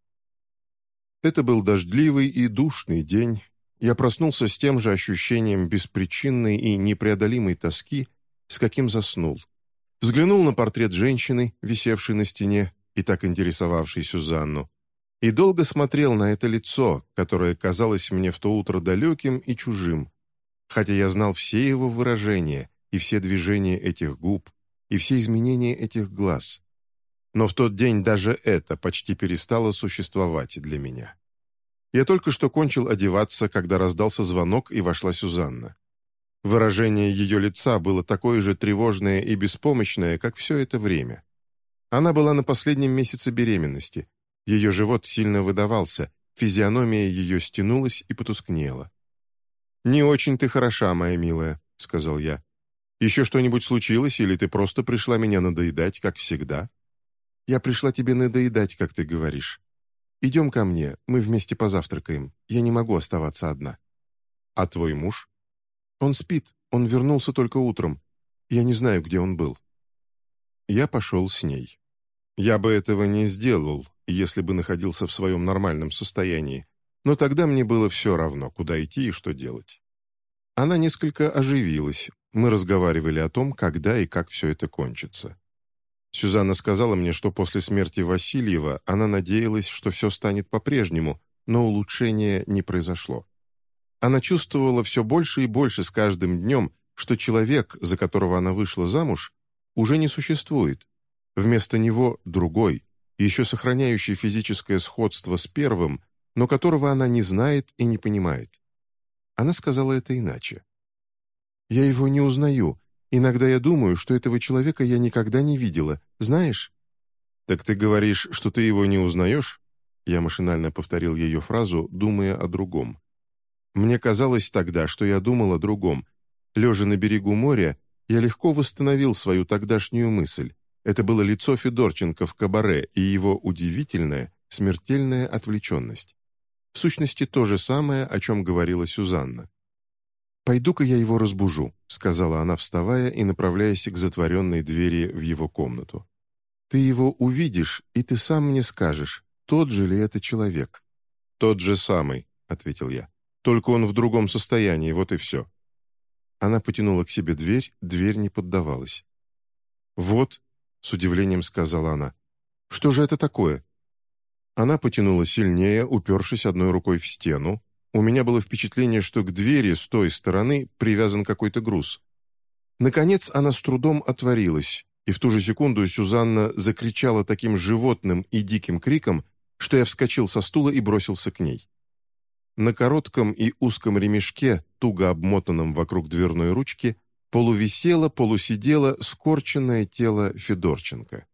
Это был дождливый и душный день. Я проснулся с тем же ощущением беспричинной и непреодолимой тоски, с каким заснул. Взглянул на портрет женщины, висевшей на стене и так интересовавшей Сюзанну, и долго смотрел на это лицо, которое казалось мне в то утро далеким и чужим, хотя я знал все его выражения и все движения этих губ, и все изменения этих глаз. Но в тот день даже это почти перестало существовать для меня. Я только что кончил одеваться, когда раздался звонок, и вошла Сюзанна. Выражение ее лица было такое же тревожное и беспомощное, как все это время. Она была на последнем месяце беременности. Ее живот сильно выдавался, физиономия ее стянулась и потускнела. «Не очень ты хороша, моя милая», — сказал я. «Еще что-нибудь случилось, или ты просто пришла меня надоедать, как всегда?» «Я пришла тебе надоедать, как ты говоришь. Идем ко мне, мы вместе позавтракаем. Я не могу оставаться одна». «А твой муж?» «Он спит, он вернулся только утром. Я не знаю, где он был». Я пошел с ней. Я бы этого не сделал, если бы находился в своем нормальном состоянии, но тогда мне было все равно, куда идти и что делать. Она несколько оживилась, мы разговаривали о том, когда и как все это кончится. Сюзанна сказала мне, что после смерти Васильева она надеялась, что все станет по-прежнему, но улучшения не произошло. Она чувствовала все больше и больше с каждым днем, что человек, за которого она вышла замуж, уже не существует, Вместо него другой, еще сохраняющий физическое сходство с первым, но которого она не знает и не понимает. Она сказала это иначе. «Я его не узнаю. Иногда я думаю, что этого человека я никогда не видела. Знаешь?» «Так ты говоришь, что ты его не узнаешь?» Я машинально повторил ее фразу, думая о другом. Мне казалось тогда, что я думал о другом. Лежа на берегу моря, я легко восстановил свою тогдашнюю мысль. Это было лицо Федорченко в кабаре и его удивительная, смертельная отвлеченность. В сущности, то же самое, о чем говорила Сюзанна. «Пойду-ка я его разбужу», — сказала она, вставая и направляясь к затворенной двери в его комнату. «Ты его увидишь, и ты сам мне скажешь, тот же ли это человек». «Тот же самый», — ответил я. «Только он в другом состоянии, вот и все». Она потянула к себе дверь, дверь не поддавалась. «Вот», с удивлением сказала она. «Что же это такое?» Она потянула сильнее, упершись одной рукой в стену. У меня было впечатление, что к двери с той стороны привязан какой-то груз. Наконец она с трудом отворилась, и в ту же секунду Сюзанна закричала таким животным и диким криком, что я вскочил со стула и бросился к ней. На коротком и узком ремешке, туго обмотанном вокруг дверной ручки, полувисело, полусидело скорченное тело Федорченко.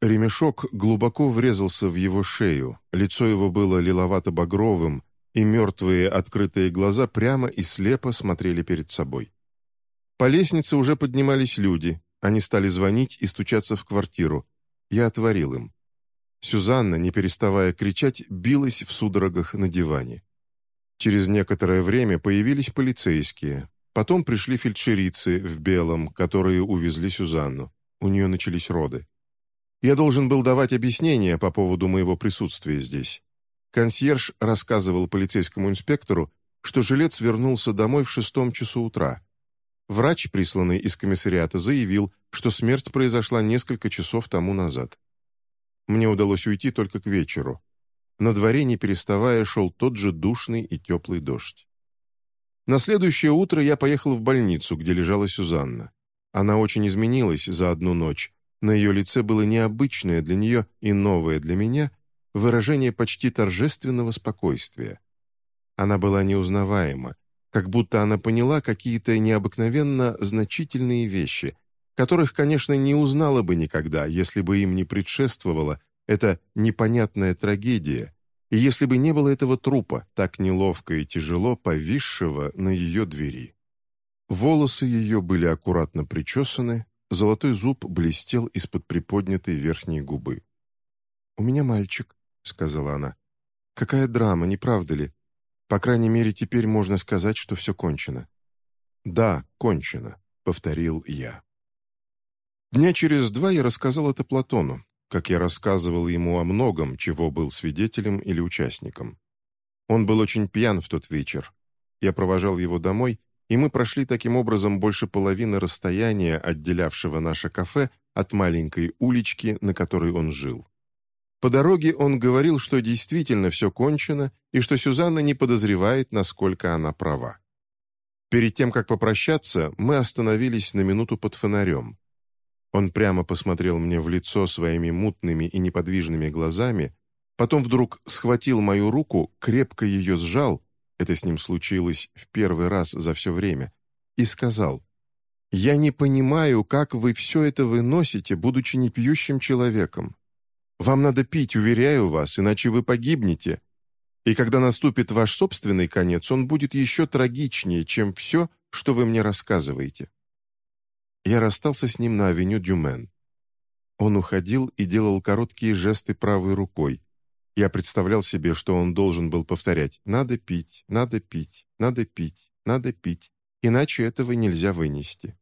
Ремешок глубоко врезался в его шею, лицо его было лиловато-багровым, и мертвые открытые глаза прямо и слепо смотрели перед собой. По лестнице уже поднимались люди, они стали звонить и стучаться в квартиру. Я отворил им. Сюзанна, не переставая кричать, билась в судорогах на диване. Через некоторое время появились полицейские, Потом пришли фельдшерицы в белом, которые увезли Сюзанну. У нее начались роды. Я должен был давать объяснения по поводу моего присутствия здесь. Консьерж рассказывал полицейскому инспектору, что жилец вернулся домой в шестом часу утра. Врач, присланный из комиссариата, заявил, что смерть произошла несколько часов тому назад. Мне удалось уйти только к вечеру. На дворе, не переставая, шел тот же душный и теплый дождь. На следующее утро я поехал в больницу, где лежала Сюзанна. Она очень изменилась за одну ночь. На ее лице было необычное для нее и новое для меня выражение почти торжественного спокойствия. Она была неузнаваема, как будто она поняла какие-то необыкновенно значительные вещи, которых, конечно, не узнала бы никогда, если бы им не предшествовала эта непонятная трагедия, и если бы не было этого трупа, так неловко и тяжело повисшего на ее двери. Волосы ее были аккуратно причесаны, золотой зуб блестел из-под приподнятой верхней губы. «У меня мальчик», — сказала она. «Какая драма, не правда ли? По крайней мере, теперь можно сказать, что все кончено». «Да, кончено», — повторил я. Дня через два я рассказал это Платону, как я рассказывал ему о многом, чего был свидетелем или участником. Он был очень пьян в тот вечер. Я провожал его домой, и мы прошли таким образом больше половины расстояния, отделявшего наше кафе от маленькой улички, на которой он жил. По дороге он говорил, что действительно все кончено, и что Сюзанна не подозревает, насколько она права. Перед тем, как попрощаться, мы остановились на минуту под фонарем. Он прямо посмотрел мне в лицо своими мутными и неподвижными глазами, Потом вдруг схватил мою руку, крепко ее сжал, это с ним случилось в первый раз за все время, и сказал, «Я не понимаю, как вы все это выносите, будучи непьющим человеком. Вам надо пить, уверяю вас, иначе вы погибнете. И когда наступит ваш собственный конец, он будет еще трагичнее, чем все, что вы мне рассказываете». Я расстался с ним на авеню Дюмен. Он уходил и делал короткие жесты правой рукой. Я представлял себе, что он должен был повторять «надо пить, надо пить, надо пить, надо пить, иначе этого нельзя вынести».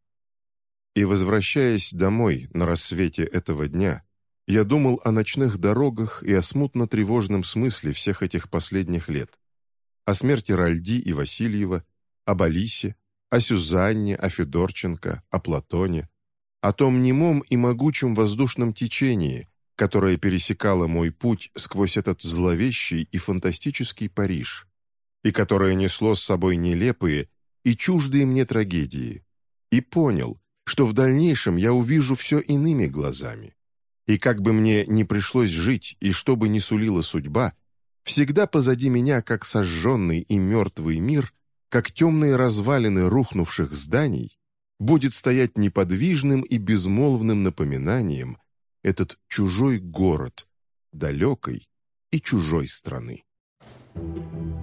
И, возвращаясь домой на рассвете этого дня, я думал о ночных дорогах и о смутно-тревожном смысле всех этих последних лет. О смерти Ральди и Васильева, об Алисе, о Сюзанне, о Федорченко, о Платоне, о том немом и могучем воздушном течении, которое пересекало мой путь сквозь этот зловещий и фантастический Париж, и которое несло с собой нелепые и чуждые мне трагедии, и понял, что в дальнейшем я увижу все иными глазами. И как бы мне ни пришлось жить, и что бы ни сулила судьба, всегда позади меня, как сожженный и мертвый мир, как темные развалины рухнувших зданий, будет стоять неподвижным и безмолвным напоминанием этот чужой город, далекой и чужой страны. Thank you.